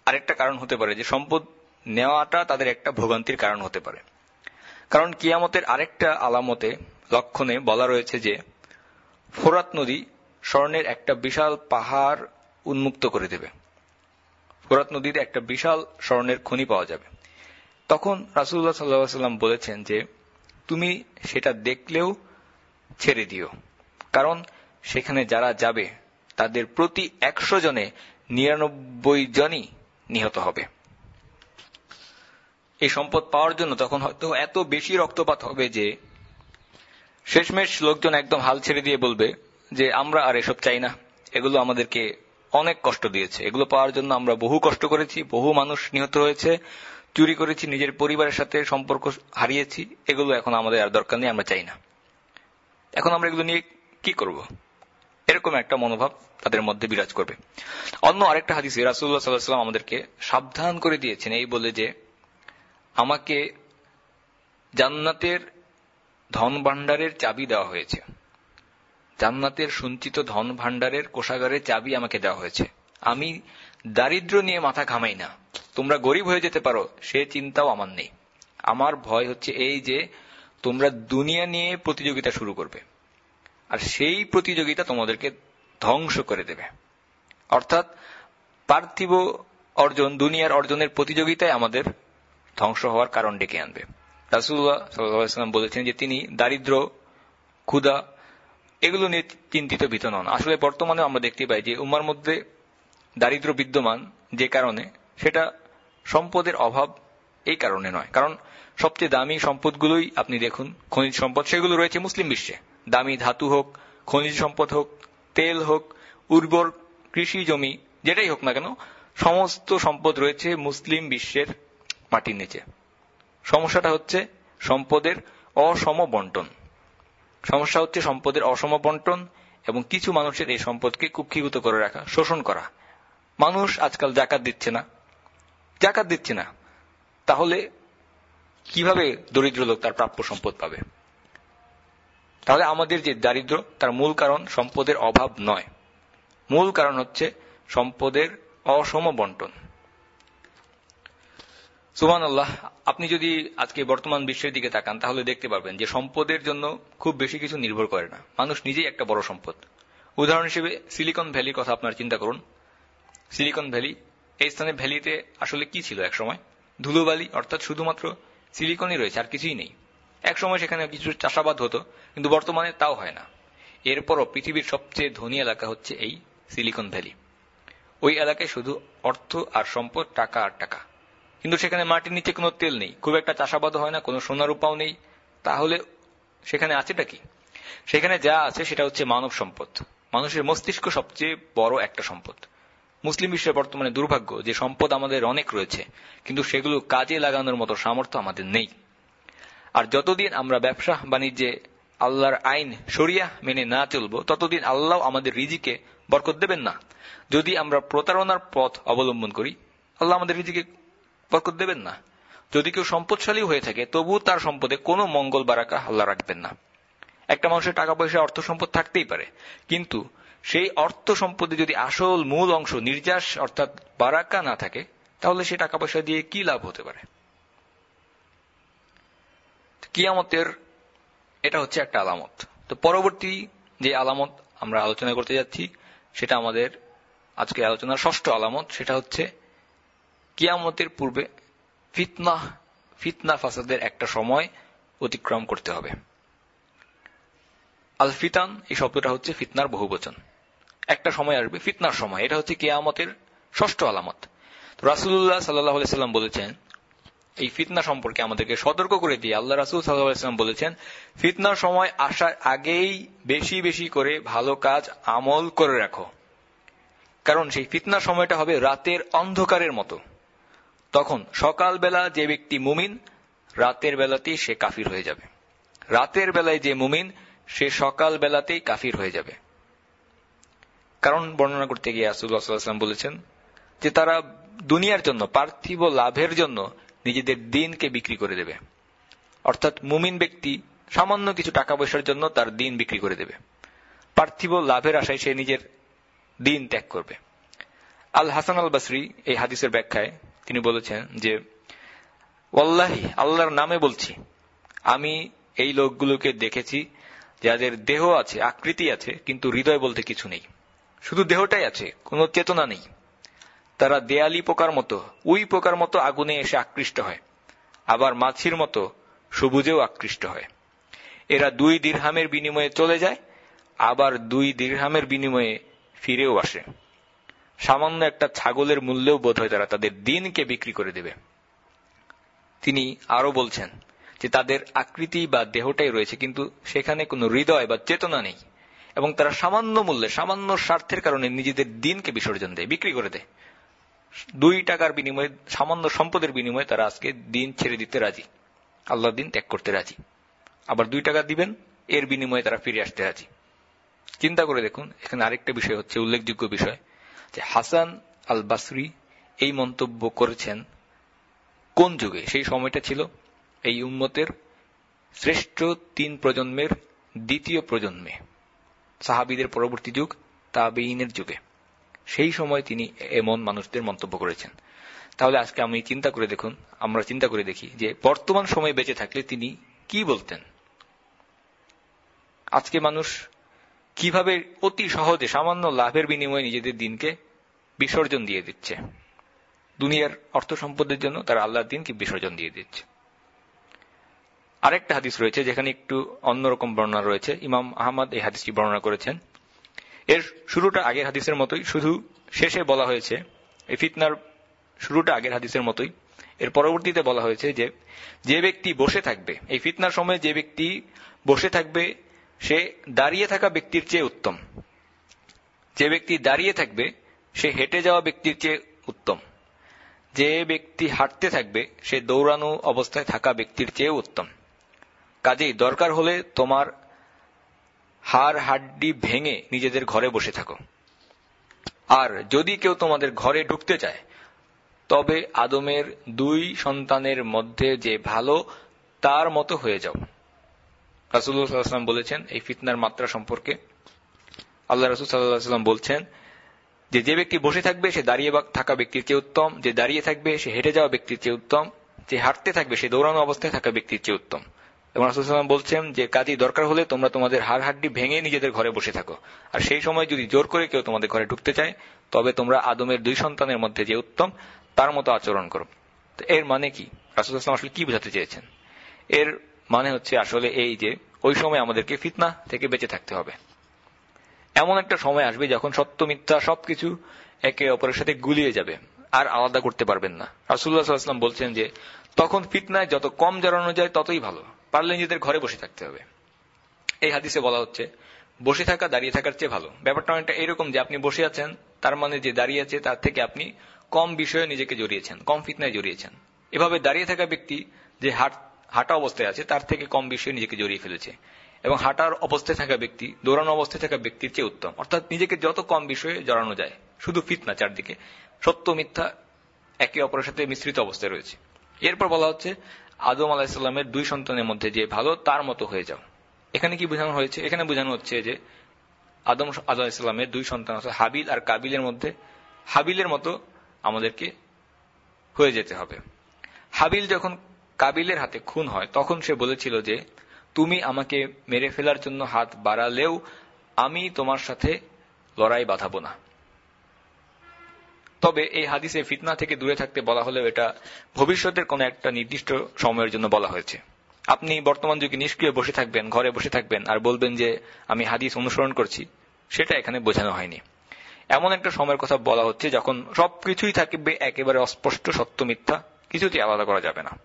আরেকটা কারণ হতে পারে যে সম্পদ নেওয়াটা তাদের একটা ভোগান্তির কারণ হতে পারে। কারণ কিয়ামতের আরেকটা আলামতে, লক্ষণে বলা রয়েছে যে, ফোরাত নদী স্বর্ণের একটা বিশাল পাহাড় উন্মুক্ত করে দেবে। ফোরাত নদীতে একটা বিশাল স্বর্ণের খনি পাওয়া যাবে। তখন রাসুল্লাহ সাল্লাম বলেছেন যে, তুমি সেটা দেখলেও ছেড়ে দিও। কারণ সেখানে যারা যাবে, তাদের প্রতি একশো জনে নিরানব্বই জনই নিহত হবে। এই সম্পদ পাওয়ার জন্য তখন হয়তো এত বেশি রক্তপাত হবে যে শেষমেশ লোকজন একদম হাল ছেড়ে দিয়ে বলবে যে, আমরা আর এসব চাই না। এগুলো আমাদেরকে অনেক কষ্ট দিয়েছে। এগুলো পাওয়ার জন্য আমরা বহু কষ্ট করেছি, বহু মানুষ নিহত হয়েছে, চুরি করেছি, নিজের পরিবারের সাথে সম্পর্ক হারিয়েছি। এগুলো এখন আমাদের আর দরকার নেই, আমরা চাই না। এখন আমরা এগুলো নিয়ে কি করব? এরকম একটা মনোভাব তাদের মধ্যে বিরাজ করবে। অন্য আরেকটা হাদিস রাসুল্লাহ সাল্লাহাম আমাদেরকে সাবধান করে দিয়েছেন এই বলে যে, আমাকে জান্নাতের ধন ভাণ্ডারের চাবি দেওয়া হয়েছে। জান্নাতের সঞ্চিত ধন ভাণ্ডারের কোষাগারের চাবি আমাকে দেওয়া হয়েছে। আমি দারিদ্র নিয়ে মাথা ঘামাই না। তোমরা গরিব হয়ে যেতে পারো, সে চিন্তাও আমার নেই। আমার ভয় হচ্ছে এই যে, তোমরা দুনিয়া নিয়ে প্রতিযোগিতা শুরু করবে। আর সেই প্রতিযোগিতা তোমাদেরকে ধ্বংস করে দেবে। অর্থাৎ পার্থিব অর্জন, দুনিয়ার অর্জনের প্রতিযোগিতায় আমাদের ধ্বংস হওয়ার কারণ ডেকে আনবে। রাসুল্লাহ সাল্লাম বলেছেন যে তিনি দারিদ্র ক্ষুদা এগুলো নিয়ে চিন্তিত ভীত নন। আসলে বর্তমানে আমরা দেখতে পাই যে উমার মধ্যে দারিদ্র বিদ্যমান যে কারণে সেটা সম্পদের অভাব এই কারণে নয়। কারণ সবচেয়ে দামি সম্পদগুলোই আপনি দেখুন, খনিজ সম্পদ, সেগুলো রয়েছে মুসলিম বিশ্বে। দামি ধাতু হোক, খনিজ সম্পদ হোক, তেল হোক, উর্বর কৃষি জমি, যেটাই হোক না কেন, সমস্ত সম্পদ রয়েছে মুসলিম বিশ্বের মাটির নিচে। সমস্যাটা হচ্ছে সম্পদের অসম বন্টন সমস্যা হচ্ছে সম্পদের অসম বন্টন এবং কিছু মানুষের এই সম্পদকে কুক্ষিভূত করে রাখা, শোষণ করা। মানুষ আজকাল জাকাত দিচ্ছে না। জাকাত দিচ্ছে না। তাহলে কীভাবে দরিদ্র লোক তার প্রাপ্য সম্পদ পাবে? তাহলে আমাদের যে দারিদ্র, তার মূল কারণ সম্পদের অভাব নয়। মূল কারণ হচ্ছে সম্পদের অসম বন্টন। সুমান আল্লাহ আপনি যদি আজকে বর্তমান বিশ্বের দিকে তাকান, তাহলে দেখতে পারবেন যে সম্পদের জন্য খুব বেশি কিছু নির্ভর করে না। মানুষ নিজেই একটা বড় সম্পদ। উদাহরণ হিসেবে সিলিকন ভ্যালির কথা আপনার চিন্তা করুন। সিলিকন ভ্যালি এই স্থানে ভ্যালিতে আসলে কি ছিল একসময়? ধুলোবালি অর্থাৎ শুধুমাত্র সিলিকনই রয়েছে, আর কিছুই নেই। একসময় সেখানে কিছু চাষাবাদ হতো, কিন্তু বর্তমানে তাও হয় না। এরপরও পৃথিবীর সবচেয়ে ধনী এলাকা হচ্ছে এই সিলিকন ভ্যালি। ওই এলাকায় শুধু অর্থ আর সম্পদ, টাকা আর টাকা। কিন্তু সেখানে মাটির নিচে কোনো তেল নেই, খুব একটা চাষাবাদ হয় না, কোনো সোনার উপাও নেই। তাহলে সেখানে আছেটা কি? সেখানে যা আছে সেটা হচ্ছে মানব সম্পদ। মানুষের মস্তিষ্ক সবচেয়ে বড় একটা সম্পদ। মুসলিম বিশ্বের বর্তমানে দুর্ভাগ্য যে সম্পদ আমাদের অনেক রয়েছে, কিন্তু সেগুলো কাজে লাগানোর মতো সামর্থ্য আমাদের নেই। আর যতদিন আমরা ব্যবসা বাণিজ্যে আল্লাহর আইন সরিয়া মেনে না চলব, ততদিন আল্লাহ আমাদের রিজিকে বরকত দেবেন না। যদি আমরা প্রতারণার পথ অবলম্বন করি, আল্লাহ আমাদের রিজিকে বরকত দেবেন না। যদি কেউ সম্পদশালী হয়ে থাকে, তবু তার সম্পদে কোনো মঙ্গল বারাকা আল্লাহ রাখবেন না। একটা মানুষের টাকা পয়সা অর্থ সম্পদ থাকতেই পারে, কিন্তু সেই অর্থ সম্পদে যদি আসল মূল অংশ, নির্যাস অর্থাৎ বারাকা না থাকে, তাহলে সে টাকা পয়সা দিয়ে কি লাভ হতে পারে? কিয়ামতের এটা হচ্ছে একটা আলামত। তো পরবর্তী যে আলামত আমরা আলোচনা করতে যাচ্ছি, সেটা আমাদের আজকে আলোচনার ষষ্ঠ আলামত, সেটা হচ্ছে কিয়ামতের পূর্বে ফিতনা ফিতনা ফাসাদের একটা সময় অতিক্রম করতে হবে। আল ফিতান এই শব্দটা হচ্ছে ফিতনার বহুবচন। একটা সময় আসবে, ফিতনার সময়। এটা হচ্ছে কেয়ামতের ষষ্ঠ আলামত। রাসুল্লাহ সাল্লাহ সাল্লাম বলেছেন এই ফিতনা সম্পর্কে আমাদেরকে সতর্ক করে দিয়ে আল্লাহ রাসুল সাল্লাহাম বলেছেন, ফিতনার সময় আসার আগেই বেশি বেশি করে ভালো কাজ আমল করে রাখো। কারণ সেই ফিতনার সময়টা হবে রাতের অন্ধকারের মতো। তখন সকালবেলা যে ব্যক্তি মুমিন, রাতের বেলাতেই সে কাফির হয়ে যাবে। রাতের বেলায় যে মুমিন, সে সকাল বেলাতেই কাফির হয়ে যাবে। কারণ বর্ণনা করতে গিয়ে আসুল্লাহাম বলেছেন যে তারা দুনিয়ার জন্য, পার্থিব লাভের জন্য নিজেদের দিনকে বিক্রি করে দেবে। অর্থাৎ মুমিন ব্যক্তি সামান্য কিছু টাকা পয়সার জন্য তার দিন বিক্রি করে দেবে। পার্থিব লাভের আশায় সে নিজের দিন ত্যাগ করবে। আল হাসান আল বাসরি এই হাদিসের ব্যাখ্যায় তিনি বলেছেন যে ওল্লাহি আল্লাহর নামে বলছি, আমি এই লোকগুলোকে দেখেছি যাদের দেহ আছে, আকৃতি আছে, কিন্তু হৃদয় বলতে কিছু নেই। শুধু দেহটাই আছে, কোনো চেতনা নেই। তারা দেয়ালি পোকার মতো, উই পোকার মতো আগুনে এসে আকৃষ্ট হয়। আবার মাছির মতো সবুজেও আকৃষ্ট হয়। এরা দুই দীর্হামের বিনিময়ে চলে যায়, আবার দুই দীর্হামের বিনিময়ে ফিরেও আসে। সামান্য একটা ছাগলের মূল্যেও বোধ হয় তারা তাদের দিনকে বিক্রি করে দেবে। তিনি আরও বলছেন যে তাদের আকৃতি বা দেহটাই রয়েছে, কিন্তু সেখানে কোনো হৃদয় বা চেতনা নেই। এবং তারা সামান্য মূল্যে, সামান্য স্বার্থের কারণে নিজেদের দিনকে বিসর্জন দেয়, বিক্রি করে দেয়। দুই টাকার বিনিময়ে, সামান্য সম্পদের বিনিময়ে তারা আজকে দিন ছেড়ে দিতে রাজি। আল্লাহ দিন ত্যাগ করতে রাজি। আবার দুই টাকা দিবেন, এর বিনিময়ে তারা ফিরে আসতে রাজি। চিন্তা করে দেখুন, এখানে আরেকটা বিষয় হচ্ছে উল্লেখযোগ্য বিষয়, যে হাসান আল বাসরি এই মন্তব্য করেছেন কোন যুগে? সেই সময়টা ছিল এই উম্মতের শ্রেষ্ঠ তিন প্রজন্মের দ্বিতীয় প্রজন্মে। সাহাবিদের পরবর্তী যুগ তাবেইনের যুগে। সেই সময় তিনি এমন মানুষদের মন্তব্য করেছেন। তাহলে আজকে আমি চিন্তা করে দেখুন, আমরা চিন্তা করে দেখি যে বর্তমান সময়ে বেঁচে থাকলে তিনি কি বলতেন? আজকে মানুষ কীভাবে অতি সহজে সামান্য লাভের বিনিময়ে নিজেদের দিনকে বিসর্জন দিয়ে দিচ্ছে? দুনিয়ার অর্থ সম্পদের জন্য তারা আল্লাহর দিনকে বিসর্জন দিয়ে দিচ্ছে। আরেকটা হাদিস রয়েছে, যেখানে একটু অন্যরকম বর্ণনা রয়েছে। ইমাম আহমদ এই হাদিসটি বর্ণনা করেছেন। এর শুরুটা আগের হাদিসের মতোই, শুধু শেষে বলা হয়েছে, এই ফিতনার শুরুটা আগের হাদিসের মতোই। এর পরবর্তীতে বলা হয়েছে যে যে ব্যক্তি বসে থাকবে, এই ফিতনার সময় যে ব্যক্তি বসে থাকবে, সে দাঁড়িয়ে থাকা ব্যক্তির চেয়ে উত্তম। যে ব্যক্তি দাঁড়িয়ে থাকবে, সে হেঁটে যাওয়া ব্যক্তির চেয়ে উত্তম। যে ব্যক্তি হাঁটতে থাকবে, সে দৌড়ানো অবস্থায় থাকা ব্যক্তির চেয়ে উত্তম। কাজেই দরকার হলে তোমার হাড় হাড্ডি ভেঙে নিজেদের ঘরে বসে থাকো। আর যদি কেউ তোমাদের ঘরে ঢুকতে চায়, তবে আদমের দুই সন্তানের মধ্যে যে ভালো, তার মতো হয়ে যাও। রাসুল্লাহাম বলেছেন এই ফিতনার মাত্রা সম্পর্কে। আল্লাহ রসুল সাল্লাম বলছেন যে যে ব্যক্তি বসে থাকবে, সে দাঁড়িয়ে থাকা ব্যক্তির চেয়ে উত্তম। যে দাঁড়িয়ে থাকবে, সে হেঁটে যাওয়া ব্যক্তির চেয়ে উত্তম। যে হাঁটতে থাকবে, সে দৌড়ানো অবস্থায় থাকা ব্যক্তির চেয়ে উত্তম। এবং বলছেন যে, কাজই দরকার হলে তোমরা তোমাদের হাড় হাড্ডি ভেঙে নিজেদের ঘরে বসে থাকো। আর সেই সময় যদি জোর করে কেউ তোমাদের ঘরে ঢুকতে চায়, তবে তোমরা আদমের দুই সন্তানের মধ্যে যে উত্তম, তার মতো আচরণ করো। এর মানে কি? রাসুলাম আসলে কি বোঝাতে চেয়েছেন? এর মানে হচ্ছে আসলে এই যে, ওই সময় আমাদেরকে ফিতনা থেকে বেঁচে থাকতে হবে। এমন একটা সময় আসবে যখন সত্য, মিথ্যা সবকিছু একে অপরের সাথে গুলিয়ে যাবে, আর আলাদা করতে পারবেন না। রাসুল্লাহাম বলছেন যে, তখন ফিতনায় যত কম জড়ানো যায় ততই ভালো। পারলে নিজেদের ঘরে বসে থাকতে হবে। এই হাদিসে বলা হচ্ছে, বসে থাকা, দাঁড়িয়ে থাকার চেয়ে ভালো। ব্যাপারটা অনেকটা এরকম যে আপনি বসে আছেন, তার মানে যে দাঁড়িয়ে আছে, তার থেকে আপনি কম বিষয়ে নিজেকে জড়িয়েছেন, কম ফিতনায় জড়িয়েছেন। এভাবে দাঁড়িয়ে থাকা ব্যক্তি যে হাট, হাঁটা অবস্থায় আছে, তার থেকে কম বিষয়ে নিজেকে জড়িয়ে ফেলেছে। এবং হাঁটার অবস্থায় থাকা ব্যক্তি, দৌড়ানো অবস্থায় থাকা ব্যক্তির চেয়ে উত্তম। অর্থাৎ নিজেকে যত কম বিষয়ে জড়ানো যায়, শুধু ফিতনা চারদিকে, সত্য মিথ্যা একে অপরের সাথে মিশ্রিত অবস্থায় রয়েছে। এরপর বলা হচ্ছে আদম আলাহিসাল্লামের দুই সন্তানের মধ্যে যে ভালো, তার মতো হয়ে যাও। এখানে কি বোঝানো হয়েছে? এখানে বোঝানো হচ্ছে যে আদম আলাহিসাল্লামের দুই সন্তান আছে হাবিল আর কাবিলের মধ্যে, হাবিলের মতো আমাদেরকে হয়ে যেতে হবে। হাবিল যখন কাবিলের হাতে খুন হয়, তখন সে বলেছিল যে, তুমি আমাকে মেরে ফেলার জন্য হাত বাড়ালেও আমি তোমার সাথে লড়াই বাঁধাবো না। তবে এই হাদিসে ফিতনা থেকে দূরে থাকতে বলা হলেও এটা ভবিষ্যতের কোন একটা নির্দিষ্ট সময়ের জন্য বলা হয়েছে। আপনি বর্তমান যুগে নিষ্ক্রিয় বসে থাকবেন, ঘরে বসে থাকবেন আর বলবেন যে, আমি হাদিস অনুসরণ করছি। সেটা এখানে বোঝানো হয়নি। এমন একটা সময়ের কথা বলা হচ্ছে যখন সবকিছুই থাকবে একেবারে অস্পষ্ট, সত্য, মিথ্যা, কিছুতেই আলাদা করা যাবে না।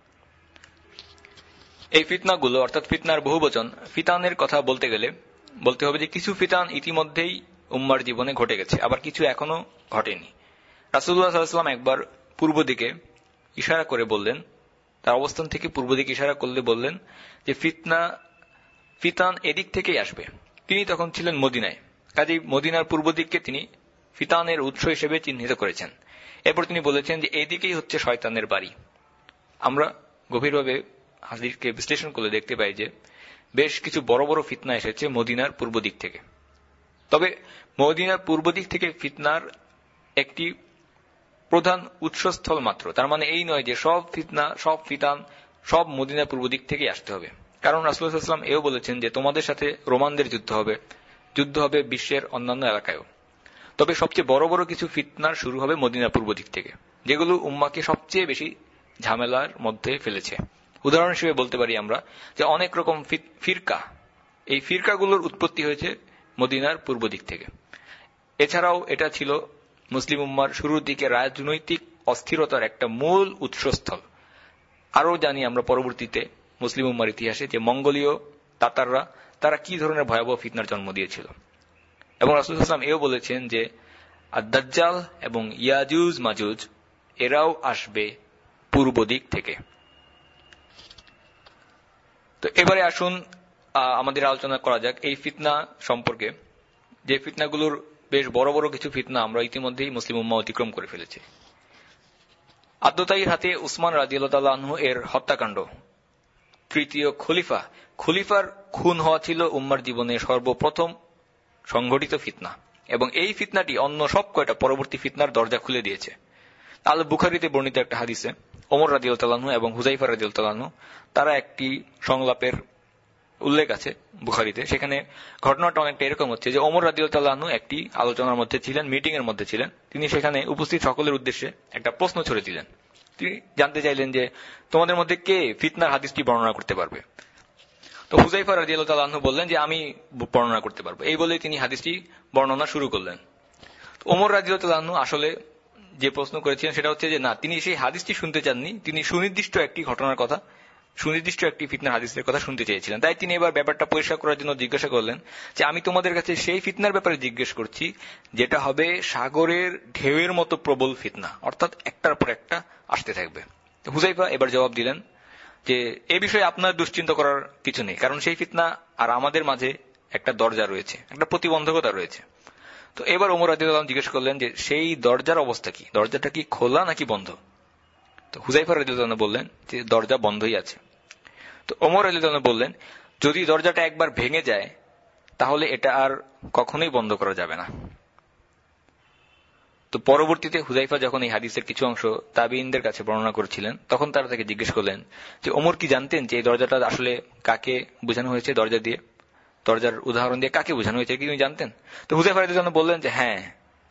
এই ফিতনাগুলো, অর্থাৎ ফিতনার বহু বচন ফিতানের কথা বলতে গেলে, বলতে হবে যে কিছু ফিতান ইতিমধ্যেই উম্মার জীবনে ঘটে গেছে, আবার কিছু এখনও ঘটেনি। রাসুল্লাহাম একবার পূর্ব দিকে ইশারা করে বললেন, তার অবস্থান থেকে পূর্ব দিকে ইশারা করলে বললেন যে, ফিতনা, ফিতান এদিক থেকেই আসবে। তিনি তখন ছিলেন মদিনায়। কাজী মদিনার পূর্ব দিককে তিনি ফিতানের উৎস হিসেবে চিহ্নিত করেছেন। এরপর তিনি বলেছেন যে, এদিকেই হচ্ছে শয়তানের বাড়ি। আমরা গভীরভাবে হাদিসকে বিশ্লেষণ করলে দেখতে পাই যে, বেশ কিছু বড় বড় ফিতনা এসেছে মদিনার পূর্ব দিক থেকে। তবে মদিনার পূর্ব দিক থেকে ফিতনার একটি প্রধান উৎসস্থল মাত্র। তার মানে এই নয় যে সব ফিতনা, সব ফিতান, সব মদিনার পূর্ব দিক থেকেই আসতে হবে। কারণ রাসুলাম এও বলেছেন যে তোমাদের সাথে রোমানদের যুদ্ধ হবে যুদ্ধ হবে বিশ্বের অন্যান্য এলাকায়ও। তবে সবচেয়ে বড় বড় কিছু ফিতনার শুরু হবে মদিনা পূর্ব দিক থেকে, যেগুলো উম্মাকে সবচেয়ে বেশি ঝামেলার মধ্যে ফেলেছে। উদাহরণ হিসেবে বলতে পারি আমরা যে অনেক রকম ফিরকা। এই ফিরকাগুলোর উৎপত্তি হয়েছে মদিনার পূর্ব দিক থেকে। এছাড়াও এটা ছিল মুসলিম উম্মার শুরুর দিকে রাজনৈতিক অস্থিরতার একটা মূল উৎসস্থল। আরও জানি আমরা পরবর্তীতে মুসলিম উম্মার ইতিহাসে যে মঙ্গলীয় তাতাররা, তারা কি ধরনের ভয়াবহ ফিতনার জন্ম দিয়েছিল। এবং রাসুল হাসলাম এও বলেছেন যে দাজ্জাল এবং ইয়াজুজ মাজুজ, এরাও আসবে পূর্ব দিক থেকে। তো এবারে আসুন আমাদের আলোচনা করা যাক এই ফিতনা সম্পর্কে। যে ফিতনাগুলোর বেশ বড় বড় কিছু ফিতনা আমরা ইতিমধ্যেই মুসলিম উম্মা অতিক্রম করে ফেলেছি। আদ্যতাইর হাতে উসমান রাজিউল্লাহ এর হত্যাকাণ্ড। তৃতীয় খলিফা। খলিফার খুন হওয়া ছিল উম্মার জীবনে সর্বপ্রথম সংঘটিত ফিতনা। এবং এই ফিতনাটি অন্য সব কয়টা পরবর্তী ফিতনার দরজা খুলে দিয়েছে। আল বুখারিতে বর্ণিত একটা হাদিসে, ওমর রাজিউল্লাহ এবং হুজাইফা রাজিউল্লাহ তারা একটি সংলাপের উল্লেখ আছে বুখারিতে। সেখানে ঘটনাটা অনেকটা এরকম হচ্ছে যে ওমর রাজিউল্লাহ একটি আলোচনার মধ্যে ছিলেন মিটিং এর মধ্যে ছিলেন। তিনি সেখানে উপস্থিত সকলের উদ্দেশ্যে একটা প্রশ্ন ছড়ে দিলেন তিনি জানতে চাইলেন যে তোমাদের মধ্যে কে ফিতনার হাদিসটি বর্ণনা করতে পারবে? তো হুজাইফা রাজি আল্লাহ বললেন যে আমি বর্ণনা করতে পারব। এই বলে তিনি হাদিসটি বর্ণনা শুরু করলেন। ওমর রাজি আল্লাহ আসলে যে প্রশ্ন করেছিলেন সেটা হচ্ছে যে না, তিনি সেই হাদিসটি শুনতে চাননি। তিনি সুনির্দিষ্ট একটি ঘটনার কথা সুনির্দিষ্ট একটি ফিতনার হাদিসের কথা শুনতে চেয়েছিলেন। তাই তিনি এবার ব্যাপারটা পরিষ্কার করার জন্য জিজ্ঞাসা করলেন যে, আমি তোমাদের কাছে সেই ফিতনার ব্যাপারে জিজ্ঞেস করছি, যেটা হবে সাগরের ঢেউয়ের মতো প্রবল ফিতনা, অর্থাৎ একটার পর একটা আসতে থাকবে। হুজাইফা এবার জবাব দিলেন যে, এ বিষয়ে আপনার দুশ্চিন্তা করার কিছু নেই, কারণ সেই ফিতনা আর আমাদের মাঝে একটা দরজা রয়েছে, একটা প্রতিবন্ধকতা রয়েছে। তো এবার ওমর আদিউল্লাহ জিজ্ঞেস করলেন যে, সেই দরজার অবস্থা কি? দরজাটা কি খোলা নাকি বন্ধ? তো হুজাইফা রাজিউল্লাহ বললেন যে, দরজা বন্ধই আছে। তো ওমর আলিউল্লাহ বললেন, যদি দরজাটা একবার ভেঙে যায়, তাহলে এটা আর কখনোই বন্ধ করা যাবে না। তো পরবর্তীতে হুজাইফা যখন এই হাদিসের কিছু অংশ তাবিনদের কাছে বর্ণনা করেছিলেন, তখন তারা তাকে জিজ্ঞেস করলেন যে, ওমর কি জানতেন যে এই দরজাটা আসলে কাকে বোঝানো হয়েছে দরজা দিয়ে? দরজার উদাহরণ দিয়ে কাকে বোঝানো হয়েছে কি তিনি জানতেন? তো হুজাইফা রাদিয়াল্লাহু বললেন যে হ্যাঁ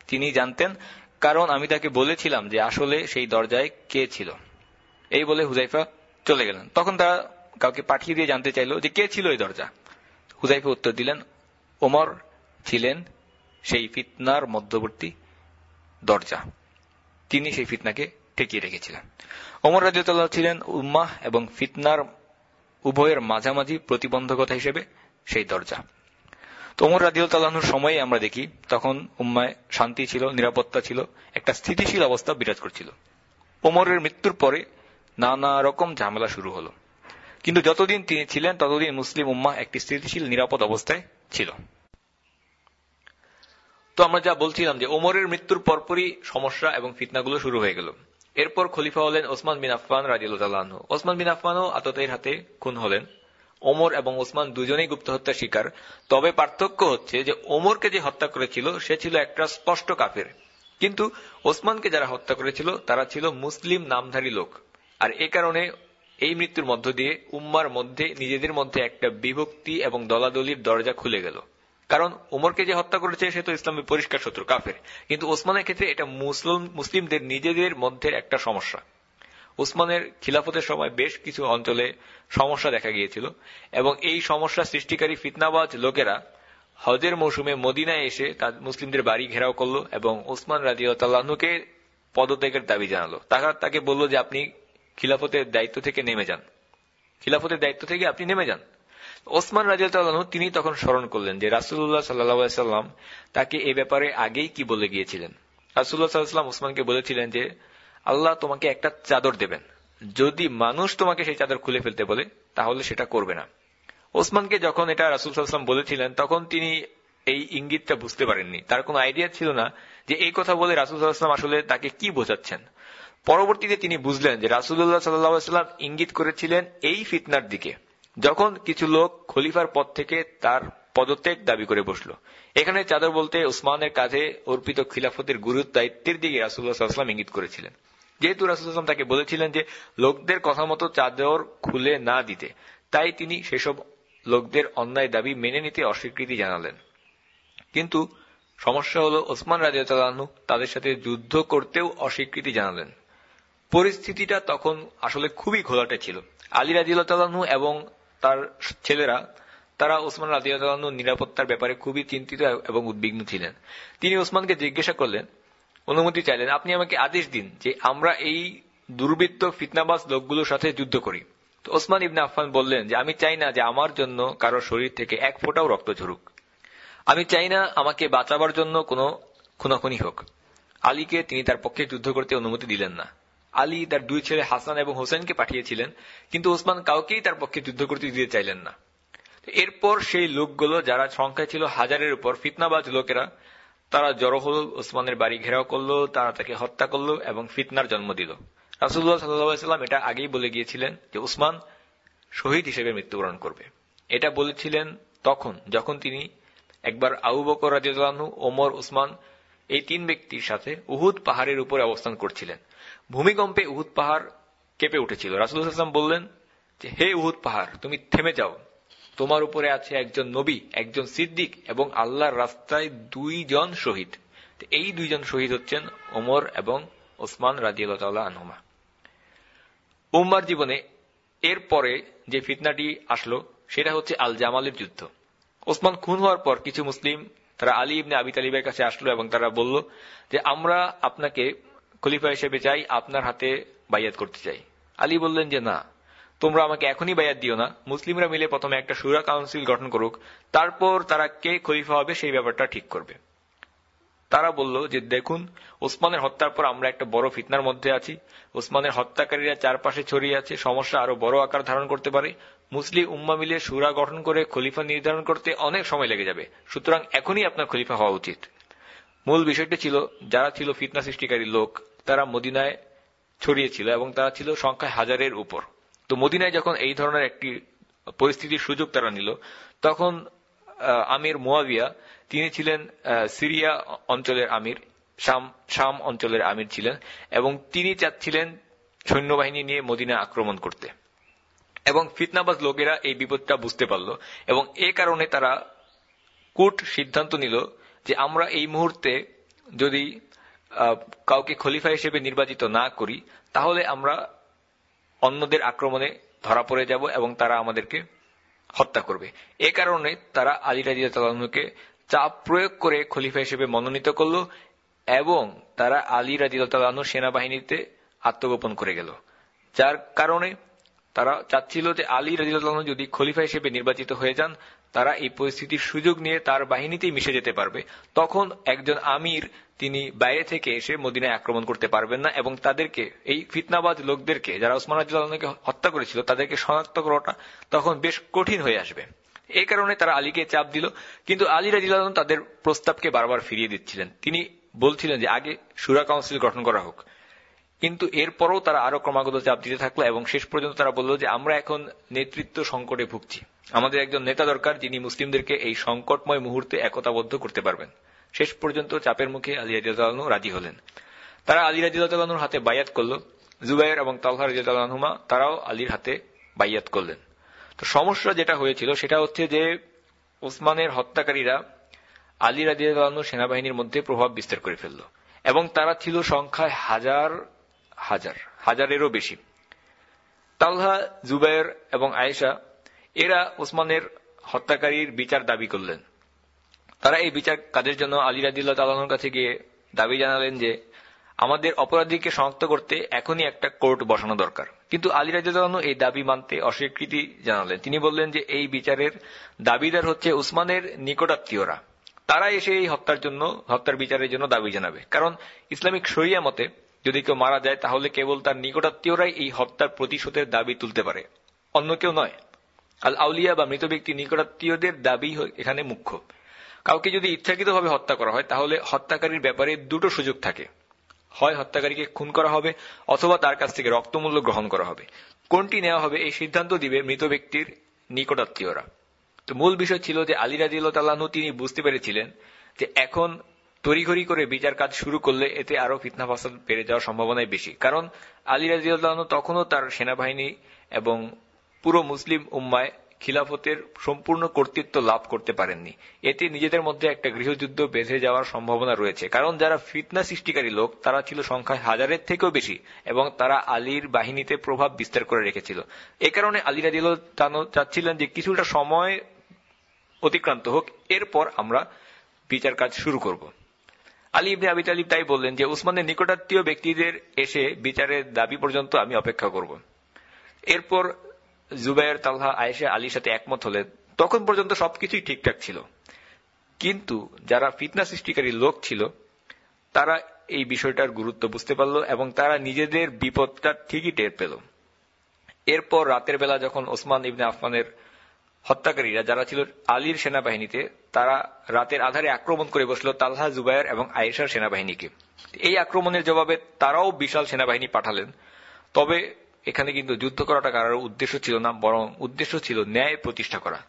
তিনি জানতেন, কারণ আমি তাকে বলেছিলাম যে আসলে সেই দরজায় কে ছিল। এই বলে হুজাইফা চলে গেলেন। তখন তারা কাউকে পাঠিয়ে দিয়ে জানতে চাইল যে কে ছিল এই দরজা। হুজাইফা উত্তর দিলেন, ওমর ছিলেন সেই ফিতনার মধ্যবর্তী দরজা। তিনি সেই ফিতনাকে ঠেকিয়ে রেখেছিলেন। ওমর রাজিউল্লাহ ছিলেন উম্মাহ এবং ফিতনার উভয়ের মাঝামাঝি প্রতিবন্ধকতা হিসেবে সেই দরজা। তোমর রাজিউল তাল্লাহর সময়ে আমরা দেখি, তখন উম্মায় শান্তি ছিল, নিরাপত্তা ছিল, একটা স্থিতিশীল অবস্থা বিরাজ করছিল। ওমরের মৃত্যুর পরে নানা রকম ঝামেলা শুরু হলো। কিন্তু যতদিন তিনি ছিলেন, ততদিন মুসলিম উম্মা একটি স্থিতিশীল, নিরাপদ অবস্থায় ছিল। তো আমরা যা বলছিলাম যে, ওমরের মৃত্যুর পরপরই সমস্যা এবং ফিতনাগুলো শুরু হয়ে গেল। এরপর খলিফা হলেন ওসমান বিন আফফান রাজিউল্লাহ ওসমান বিন আফফানও আততের হাতে খুন হলেন। ওমর এবং ওসমান দুজনেই গুপ্ত হত্যার শিকার। তবে পার্থক্য হচ্ছে যে, ওমরকে যে হত্যা করেছিল, সে ছিল একটা স্পষ্ট কাফের। কিন্তু ওসমানকে যারা হত্যা করেছিল, তারা ছিল মুসলিম নামধারী লোক। আর এ কারণে এই মৃত্যুর মধ্য দিয়ে উম্মার মধ্যে নিজেদের মধ্যে একটা বিভক্তি এবং দলাদলির দরজা খুলে গেল। কারণ উমরকে যে হত্যা করেছে, সে তো ইসলামের পরিষ্কার শত্রু, কাফের। কিন্তু ওসমানের ক্ষেত্রে এটা মুসলিম, মুসলিমদের নিজেদের মধ্যে একটা সমস্যা। উসমানের খিলাফতের সময় বেশ কিছু অঞ্চলে সমস্যা দেখা গিয়েছিল এবং এই সমস্যা সৃষ্টিকারী ফিতনাবাজ লোকেরা হজের মৌসুমে মদিনায় এসে মুসলিমদের বাড়ি ঘেরাও করল এবং ওসমান রাজিউতাল্লাহনুকে পদত্যাগের দাবি জানালো। তারা তাকে বলল যে, আপনি খিলাফতের দায়িত্ব থেকে নেমে যান। খিলাফতের দায়িত্ব থেকে আপনি নেমে যান। ওসমান রাজিউতাল্লাহ তিনি তখন স্মরণ করলেন যে রাসুল্লাহ সাল্লাম তাকে এ ব্যাপারে আগেই কি বলে গিয়েছিলেন? রাসুল্লাহ সাল্লাম ওসমানকে বলেছিলেন যে, আল্লাহ তোমাকে একটা চাদর দেবেন। যদি মানুষ তোমাকে সেই চাদর খুলে ফেলতে বলে, তাহলে সেটা করবে না। ওসমানকে যখন এটা রাসুল সাল্লাম বলেছিলেন, তখন তিনি এই ইঙ্গিতটা বুঝতে পারেননি। তার কোনো আইডিয়া ছিল না যে এই কথা বলে রাসুল সাল্লাম আসলে তাকে কি বোঝাচ্ছেন। পরবর্তীতে তিনি বুঝলেন যে রাসুল্লাহ সাল্লাম ইঙ্গিত করেছিলেন এই ফিতনার দিকে। যখন কিছু লোক খলিফার পদ থেকে তার পদত্যাগ দাবি করে বসল। এখানে চাদর বলতে উসমানের কাঁধে অর্পিত খিলাফতের গুরুত্ব দায়িত্বের দিকে রাসুল্লাহ সাল্লাম ইঙ্গিত করেছিলেন। যেহেতু রাসুলাম তাকে বলেছিলেন যে লোকদের কথা মতো চাদর খুলে না দিতে, তাই তিনি সেসব লোকদের অন্যায় দাবি মেনে নিতে অস্বীকৃতি জানালেন। কিন্তু সমস্যা হল ওসমান রাজিয়ালু তাদের সাথে যুদ্ধ করতেও অস্বীকৃতি জানালেন। পরিস্থিতিটা তখন আসলে খুবই ঘোলাটে ছিল। আলী রাজিউল্লাহু এবং তার ছেলেরা, তারা ওসমান রাজিউল্লাহ নিরাপত্তার ব্যাপারে খুবই চিন্তিত এবং উদ্বিগ্ন ছিলেন। তিনি ওসমানকে জিজ্ঞাসা করলেন, অনুমতি চাইলেন, আপনি আমাকে আদেশ দিন যে আমরা এই দুর্বৃত্ত ফিতনাবাস লোকগুলোর সাথে যুদ্ধ করি। তো ওসমান ইবনে আফফান বললেন যে, আমি চাই না যে আমার জন্য কারও শরীর থেকে এক ফোটাও রক্ত ঝরুক। আমি চাই না আমাকে বাঁচাবার জন্য কোনো খুনাখুনি হোক। আলীকে তিনি তার পক্ষে যুদ্ধ করতে অনুমতি দিলেন না। আলী, তার দুই ছেলে হাসান এবং হোসেনকে পাঠিয়েছিলেন, কিন্তু ওসমান কাউকেই তার পক্ষে যুদ্ধ করতে দিতে চাইলেন না। এরপর সেই লোকগুলো, যারা সংখ্যায় ছিল হাজারের উপর, ফিতনাবাজ লোকেরা, তারা জড়ো হল, ওসমানের বাড়ি ঘেরাও করল, তারা তাকে হত্যা করল এবং ফিতনার জন্ম দিল। রাসুল্লাহ সাল্লাম এটা আগেই বলে গিয়েছিলেন যে উসমান শহীদ হিসেবে মৃত্যুবরণ করবে। এটা বলেছিলেন তখন, যখন তিনি একবার আবু বকর রাজিউল্লাহু ওমর উসমান এই তিন ব্যক্তির সাথে উহুদ পাহাড়ের উপরে অবস্থান করছিলেন। ভূমিকম্পে উহুদ পাহাড় কেঁপে উঠেছিল। রাসুল্লাহাম বললেন যে, হে উহুদ পাহাড়, তুমি থেমে যাও। তোমার উপরে আছে একজন নবী, একজন সিদ্দিক এবং আল্লাহর রাস্তায় দুইজন শহীদ। এই দুইজন শহীদ হচ্ছেন ওমর এবং ওসমান রাজিউল্লাহ আনহুমা। উম্মার জীবনে এর পরে যে ফিতনাটি আসলো, সেটা হচ্ছে আল জামালের যুদ্ধ। ওসমান খুন হওয়ার পর কিছু মুসলিম, তারা আলী ইবনে আবি তালিবের কাছে আসলো এবং তারা বলল যে, আমরা আপনাকে খলিফা হিসেবে চাই আপনার হাতে বাইয়াত করতে চাই। আলী বললেন যে, না, তোমরা আমাকে এখনই বায়াত দিও না। মুসলিমরা মিলে প্রথমে একটা সুরা কাউন্সিল গঠন করুক, তারপর তারা কে খলিফা হবে সেই ব্যাপারটা ঠিক করবে। তারা বলল যে, দেখুন, ওসমানের হত্যার পর আমরা একটা বড় ফিতনার মধ্যে আছি। ওসমানের হত্যাকারীরা চারপাশে ছড়িয়ে আছে, সমস্যা আরও বড় আকার ধারণ করতে পারে। মুসলিম উম্মা মিলে সুরা গঠন করে খলিফা নির্ধারণ করতে অনেক সময় লেগে যাবে। সুতরাং এখনই আপনার খলিফা হওয়া উচিত। মূল বিষয়টি ছিল, যারা ছিল ফিতনা সৃষ্টিকারী লোক তারা মদিনায় ছড়িয়েছিল এবং তারা ছিল সংখ্যায় হাজারের উপর। তো মদিনায় যখন এই ধরনের একটি পরিস্থিতির সুযোগ তারা নিল, তখন আমির মোয়াবিয়া, তিনি ছিলেন সিরিয়া অঞ্চলের আমির, শাম শাম অঞ্চলের আমির ছিলেন এবং তিনি চাচ্ছিলেন সৈন্যবাহিনী নিয়ে মদিনা আক্রমণ করতে। এবং ফিতনাবাজ লোকেরা এই বিপদটা বুঝতে পারল এবং এ কারণে তারা কুট সিদ্ধান্ত নিল যে আমরা এই মুহূর্তে যদি কাউকে খলিফা হিসেবে নির্বাচিত না করি, তাহলে আমরা অন্যদের আক্রমণে ধরা পড়ে যাব এবং তারা আমাদেরকে হত্যা করবে। এ কারণে তারা আলী রাজিয়ালকে চাপ প্রয়োগ করে খলিফা হিসেবে মনোনীত করল এবং তারা আলী রাজিয়ালু সেনাবাহিনীতে আত্মগোপন করে গেল। যার কারণে তারা চাচ্ছিল যে আলী রাজিউল্লাহ যদি খলিফা হিসেবে নির্বাচিত হয়ে যান তারা এই পরিস্থিতির সুযোগ নিয়ে তার বাহিনীতেই মিশে যেতে পারবে। তখন একজন আমির, তিনি বাইরে থেকে এসে মদিনায় আক্রমণ করতে পারবেন না এবং তাদেরকে, এই ফিতনাবাদ লোকদেরকে, যারা ওসমান রাজিউল্লাহকে হত্যা করেছিল, তাদেরকে শনাক্ত করাটা তখন বেশ কঠিন হয়ে আসবে। এই কারণে তারা আলীকে চাপ দিল, কিন্তু আলী রাজিউল্লাহ তাদের প্রস্তাবকে বারবার ফিরিয়ে দিচ্ছিলেন। তিনি বলছিলেন যে, আগে সুরা কাউন্সিল গঠন করা হোক। কিন্তু এরপরও তারা আরও ক্রমাগত চাপ দিতে থাকল এবং শেষ পর্যন্ত তারা বলল যে, আমরা এখন নেতৃত্ব সংকটে ভুগছি। আমাদের একজন নেতা দরকার যিনি মুসলিমদেরকে এই সংকটময় মুহূর্তে একতাবদ্ধ করতে পারবেন। শেষ পর্যন্ত চাপের মুখে আলী রাজিউল্লাহ রাজি হলেন। তারা আলী রাজিউল্লাহর হাতে বায়াত করল। জুবাইর এবং তালহা রাজিউল্লাহমা তারাও আলীর হাতে বাইয়াত করলেন। তো সমস্যা যেটা হয়েছিল সেটা হচ্ছে যে, ওসমানের হত্যাকারীরা আলী রাজিউল্লাহ সেনাবাহিনীর মধ্যে প্রভাব বিস্তার করে ফেলল এবং তারা ছিল সংখ্যায় হাজার হাজার, হাজারেরও বেশি। তালহা জুবাইর এবং আয়েশা, এরা ওসমানের হত্যাকারীর বিচার দাবি করলেন। তারা এই বিচার কাজের জন্য আলী রাদিল্লা তালানোর কাছে গিয়ে দাবি জানালেন যে, আমাদের অপরাধীকে শনাক্ত করতে এখনই একটা কোর্ট বসানো দরকার। কিন্তু আলী রাজিউল্লাহ এই দাবি মানতে অস্বীকৃতি জানালেন। তিনি বললেন যে, এই বিচারের দাবিদার হচ্ছে উসমানের নিকটাত্মীয়রা। তারা এসে এই হত্যার জন্য, হত্যার বিচারের জন্য দাবি জানাবে। কারণ ইসলামিক শরিয়া মতে যদি কেউ মারা যায়, তাহলে কেবল তার নিকটাত্মীয়রাই এই হত্যার প্রতিশোধের দাবি তুলতে পারে। অন্য কেউ নয়। আল আউলিয়া বা মৃত ব্যক্তি নিকটাত্মীয়দের দাবি এখানে মুখ্য। কাউকে যদি ইচ্ছাকৃতভাবে হত্যা করা হয়, তাহলে হত্যাকারীর ব্যাপারে দুটো সুযোগ থাকে। হয় হত্যাকারীকে খুন করা হবে, অথবা তার কাছ থেকে রক্তমূল্য গ্রহণ করা হবে। কোনটি নেওয়া হবে, এই সিদ্ধান্ত দিবে মৃত ব্যক্তির নিকটাত্মীয়রা। তো মূল বিষয় ছিল যে আলী রাজিউল্লাহ তিনি বুঝতে পেরেছিলেন যে এখন তড়িঘড়ি করে বিচার কাজ শুরু করলে এতে আরও ফিতনা ফাসাদ বেড়ে যাওয়ার সম্ভাবনাই বেশি। কারণ আলী রাজিউল্লাহ তখনও তার সেনাবাহিনী এবং পুরো মুসলিম উম্মায় খিলাফতের সম্পূর্ণ কর্তৃত্ব লাভ করতে পারেননি। এতে নিজেদের মধ্যে একটা গৃহযুদ্ধ বেঁধে যাওয়ার সম্ভাবনা রয়েছে। কারণ যারা ফিতনা সৃষ্টিকারী লোক, তারা ছিল সংখ্যায় হাজারের থেকেও বেশি এবং তারা আলীর বাহিনীতে প্রভাব বিস্তার করে রেখেছিল। এ কারণে আলী রাজিল চাচ্ছিলেন যে কিছুটা সময় অতিক্রান্ত হোক, এরপর আমরা বিচার কাজ শুরু করব। আলী ইবনে আবি তালিব তাই বললেন যে উসমানের নিকটাত্মীয় ব্যক্তিদের এসে বিচারের দাবি পর্যন্ত আমি অপেক্ষা করব। এরপর জুবাইর, তালহা, আয়েশা, আলীর সাথে একমত হলেন তখন পর্যন্ত সবকিছুই ঠিকঠাক ছিল। কিন্তু যারা ফিতনা সৃষ্টিকারী লোক ছিল, তারা এই বিষয়টার গুরুত্ব বুঝতে পারল এবং তারা নিজেদের বিপদটা ঠিকই টের পেল। এরপর রাতের বেলা যখন ওসমান ইবনে আফমানের হত্যাকারীরা যারা ছিল আলীর সেনাবাহিনীতে, তারা রাতের আধারে আক্রমণ করে বসল তালহা জুবায়ের এবং আয়েশার সেনাবাহিনীকে। এই আক্রমণের জবাবে তারাও বিশাল সেনাবাহিনী পাঠালেন। তবে এখানে কিন্তু যুদ্ধ করাটা কারোর উদ্দেশ্য ছিল না, বরং উদ্দেশ্য ছিল ন্যায় প্রতিষ্ঠা করা।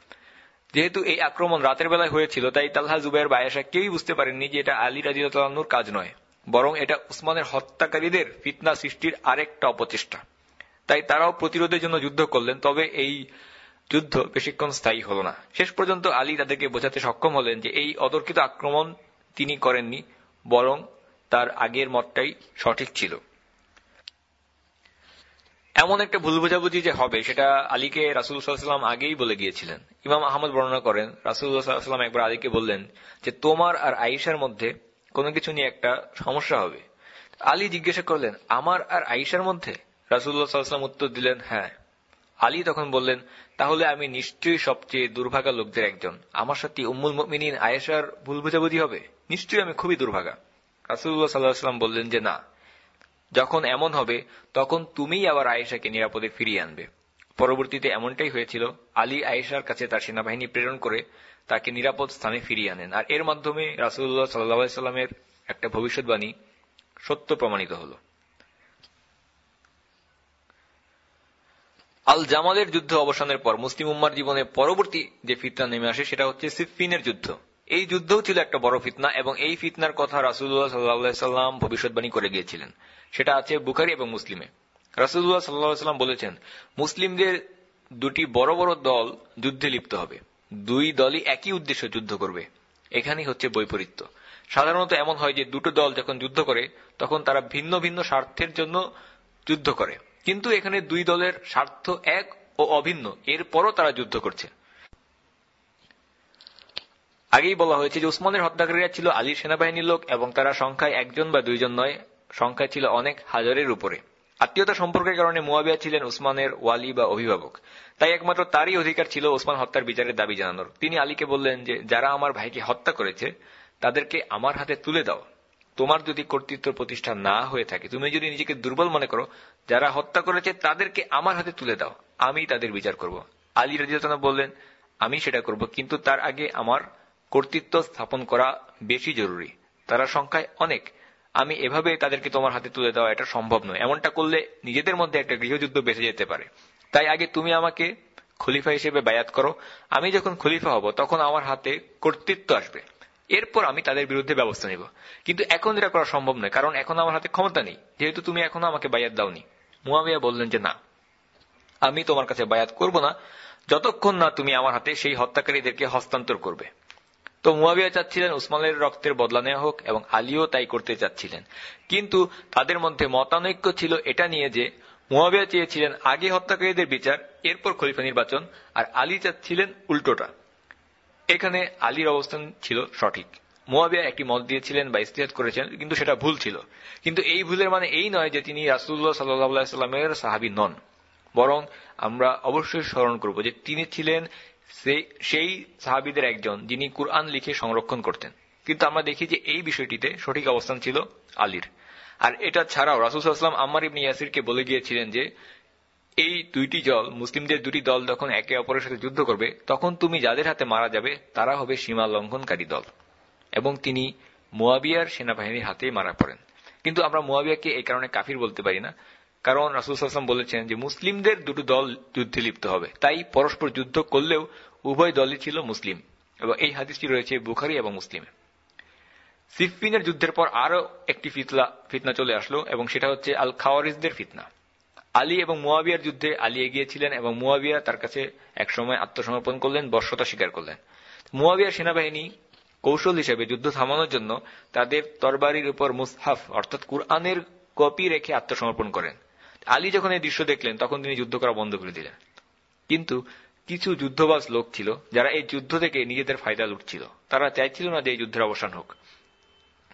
যেহেতু এই আক্রমণ রাতের বেলায় হয়েছিল, তাই তালহা জুবাইর বা আয়েশা কেউই বুঝতে পারেননি যে এটা আলী রাজিউর কাজ নয়, বরং এটা উসমানের হত্যাকারীদের ফিতনা সৃষ্টির আরেকটা অপচেষ্টা। তাই তারাও প্রতিরোধের জন্য যুদ্ধ করলেন, তবে এই যুদ্ধ বেশিক্ষণ স্থায়ী হল না। শেষ পর্যন্ত আলী তাদেরকে বোঝাতে সক্ষম হলেন যে এই অতর্কিত আক্রমণ তিনি করেননি, বরং তার আগের মতটাই সঠিক ছিল। এমন একটা ভুল বোঝাবুঝি যে হবে, সেটা আলীকে রাসুল সাল্লাম আগেই বলে গিয়েছিলেন। ইমাম আহমদ বর্ণনা করেন রাসুল্লাহাম একবার আলীকে বললেন যে, তোমার আর আইসার মধ্যে কোনো কিছু নিয়ে একটা সমস্যা হবে? আলী জিজ্ঞাসা করলেন, আমার আর আইসার মধ্যে? রাসুল্লাহ সাল্লাম উত্তর দিলেন হ্যাঁ। আলী তখন বললেন, তাহলে আমি নিশ্চয়ই সবচেয়ে দুর্ভাগা লোকদের একজন। আমার সাথে উম্মুল মিনীন আয়েশার ভুল বুঝাবুঝি হবে? নিশ্চয়ই আমি খুবই দুর্ভাগা। রাসুল্লাহ সাল্লাহাম বললেন যে, না। যখন এমন হবে, তখন তুমিই আবার আয়েশাকে নিরাপদে ফিরিয়ে আনবে। পরবর্তীতে এমনটাই হয়েছিল, আলী আয়েশার কাছে তার সেনাবাহিনী প্রেরণ করে তাকে নিরাপদ স্থানে ফিরিয়ে আনেন। আর এর মাধ্যমে রাসুল্লাহ সাল্লাহ সাল্লামের একটা ভবিষ্যৎবাণী সত্য প্রমাণিত হল। আল জামালের যুদ্ধ অবসানের পর মুসলিম উম্মার জীবনে পরবর্তী যে ফিতনা নেমে আসে, সেটা হচ্ছে সিফিনের যুদ্ধ। এই যুদ্ধও ছিল একটা বড় ফিতনা এবং এই ফিতনার কথা রাসুল্লাহ সাল্লাহ সাল্লাম ভবিষ্যৎবাণী করে গিয়েছিলেন। সেটা আছে বুখারি এবং মুসলিমে। রাসুল্লাহ সাল্লাম বলেছেন, মুসলিমদের দুটি বড় বড় দল যুদ্ধে লিপ্ত হবে। দুই দলই একই উদ্দেশ্যে যুদ্ধ করবে। এখানেই হচ্ছে বৈপরীত্য। সাধারণত এমন হয় যে দুটো দল যখন যুদ্ধ করে, তখন তারা ভিন্ন ভিন্ন স্বার্থের জন্য যুদ্ধ করে। কিন্তু এখানে দুই দলের স্বার্থ এক ও অভিন্ন। এরপরও তারা যুদ্ধ করছে। আগেই বলা হয়েছে যে উসমানের হত্যাকারীরা ছিল আলীর সেনাবাহিনীর লোক এবং তারা সংখ্যায় একজন বা দুইজন নয় সংখ্যা ছিল অনেক হাজারের উপরে। আত্মীয়তা সম্পর্কের কারণে মুয়াবিয়া ছিলেন উসমানের ওয়ালি বা অভিভাবক। তাই একমাত্র তারই অধিকার ছিল ওসমান হত্যার বিচারের দাবি জানানোর। তিনি আলীকে বললেন যে, যারা আমার ভাইকে হত্যা করেছে, তাদেরকে আমার হাতে তুলে দাও। তোমার যদি কর্তৃত্ব প্রতিষ্ঠা না হয়ে থাকে, তুমি যদি নিজেকে দুর্বল মনে করো, যারা হত্যা করেছে তাদেরকে আমার হাতে তুলে দাও, আমি তাদের বিচার করব। আলী রাজিয়াতনা বললেন, আমি সেটা করব, কিন্তু তার আগে আমার কর্তৃত্ব স্থাপন করা বেশি জরুরি। তারা সংখ্যায় অনেক। আমি এভাবে তাদেরকে তোমার হাতে তুলে দেওয়া এটা সম্ভব নয়। এমনটা করলে নিজেদের মধ্যে একটা গৃহযুদ্ধ বেঁচে যেতে পারে। তাই আগে তুমি আমাকে খলিফা হিসেবে বায়াত করো। আমি যখন খলিফা হব, তখন আমার হাতে কর্তৃত্ব আসবে। এরপর আমি তাদের বিরুদ্ধে ব্যবস্থা নিব। কিন্তু এখন এটা করা সম্ভব নয়, কারণ এখন আমার হাতে ক্ষমতা নেই। যেহেতু তুমি এখনও আমাকে বায়াত দাওনি। মুয়াবিয়া বললেন যে, না, আমি তোমার কাছে বায়াত করব না। যতক্ষণ না তুমি আমার হাতে সেই হত্যাকারীদেরকে হস্তান্তর করবে। তো মুয়াবিয়া চাচ্ছিলেন উসমানের রক্তের বদলা নেওয়া হোক এবং আলীও তাই করতে চাচ্ছিলেন। কিন্তু তাদের মধ্যে মতানৈক্য ছিল এটা নিয়ে যে, মুয়াবিয়া চেয়েছিলেন আগে হত্যাকারীদের বিচার, এরপর খলিফা নির্বাচন, আর আলী চাচ্ছিলেন উল্টোটা। এখানে আলীর অবস্থান ছিল সঠিক। মোয়াবিয়া একটি মত দিয়েছিলেন বা ইস্তেহাদ করেছেন, কিন্তু সেটা ভুল ছিল। কিন্তু এই ভুলের মানে এই নয় যে তিনি রাসুল্লাহ সাল্লাহামের সাহাবি নন। বরং আমরা অবশ্যই স্মরণ করব যে তিনি ছিলেন সেই সাহাবিদের একজন যিনি কুরআন লিখে সংরক্ষণ করতেন। কিন্তু আমরা দেখি যে এই বিষয়টিতে সঠিক অবস্থান ছিল আলীর। আর এটা ছাড়াও রাসুসাল্লাম আম্মার ইবনি ইয়াসিরকে বলে গিয়েছিলেন যে এই দুইটি জল মুসলিমদের দুটি দল যখন একে অপরের সাথে যুদ্ধ করবে, তখন তুমি যাদের হাতে মারা যাবে, তারা হবে সীমা লঙ্ঘনকারী দল। এবং তিনি মোয়াবিয়ার সেনাবাহিনীর হাতে মারা পড়েন। কিন্তু আমরা মোয়াবিয়াকে এই কারণে কাফির বলতে পারি না, কারণ রাসুল আসলাম বলেছেন যে মুসলিমদের দুটো দল যুদ্ধে লিপ্ত হবে। তাই পরস্পর যুদ্ধ করলেও উভয় দলই ছিল মুসলিম। এবং এই হাদিসটি রয়েছে বুখারি এবং মুসলিমে। সিফিনের যুদ্ধের পর আরও একটি ফিতলা, ফিতনা চলে আসলো, এবং সেটা হচ্ছে আল খাওয়ারিজদের ফিতনা। আলী এবং মুয়াবিয়ার যুদ্ধে আলী এগিয়েছিলেন এবং মুয়াবিয়া তার কাছে একসময় আত্মসমর্পণ করলেন, বর্ষতা স্বীকার করলেন। মুয়াবিয়ার সেনাবাহিনী কৌশল হিসেবে যুদ্ধ থামানোর জন্য তাদের তরবারির উপর মুসহাফ, অর্থাৎ কুরআনের কপি রেখে আত্মসমর্পণ করেন। আলী যখন এই দৃশ্য দেখলেন, তখন তিনি যুদ্ধ করা বন্ধ করে দিলেন। কিন্তু কিছু যুদ্ধবাজ লোক ছিল, যারা এই যুদ্ধ থেকে নিজেদের ফায়দা লুটছিল। তারা চাইছিল না যে এই যুদ্ধের অবসান হোক।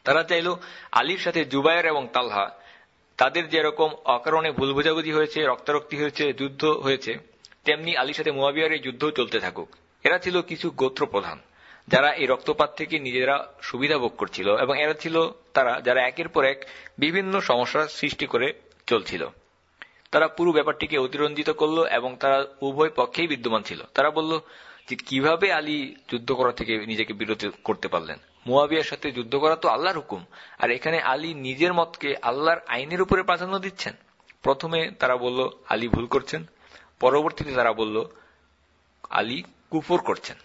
তারা চাইল আলীর সাথে জুবায়ের এবং তালহা তাদের যেরকম অকারণে ভুল বোঝাবুঝি হয়েছে, রক্তারক্তি হয়েছে, যুদ্ধ হয়েছে, তেমনি আলীর সাথে মোয়াবিয়ার এই যুদ্ধ চলতে থাকুক। এরা ছিল কিছু গোত্র প্রধান যারা এই রক্তপাত থেকে নিজেরা সুবিধা ভোগ করছিল এবং এরা ছিল তারা, যারা একের পর এক বিভিন্ন সমস্যার সৃষ্টি করে চলছিল। তারা পুরো ব্যাপারটিকে অতিরঞ্জিত করল এবং তারা উভয় পক্ষেই বিদ্যমান ছিল। তারা বলল যে কীভাবে আলী যুদ্ধ করা থেকে নিজেকে বিরত করতে পারলেন? মুয়াবিয়ার সাথে যুদ্ধ করা তো আল্লাহর হুকুম। আর এখানে আলী নিজের মতকে আল্লাহর আইনের উপরে প্রাধান্য দিচ্ছেন। প্রথমে তারা বলল, আলী ভুল করছেন। পরবর্তীতে তারা বলল, আলী কুফর করছেন।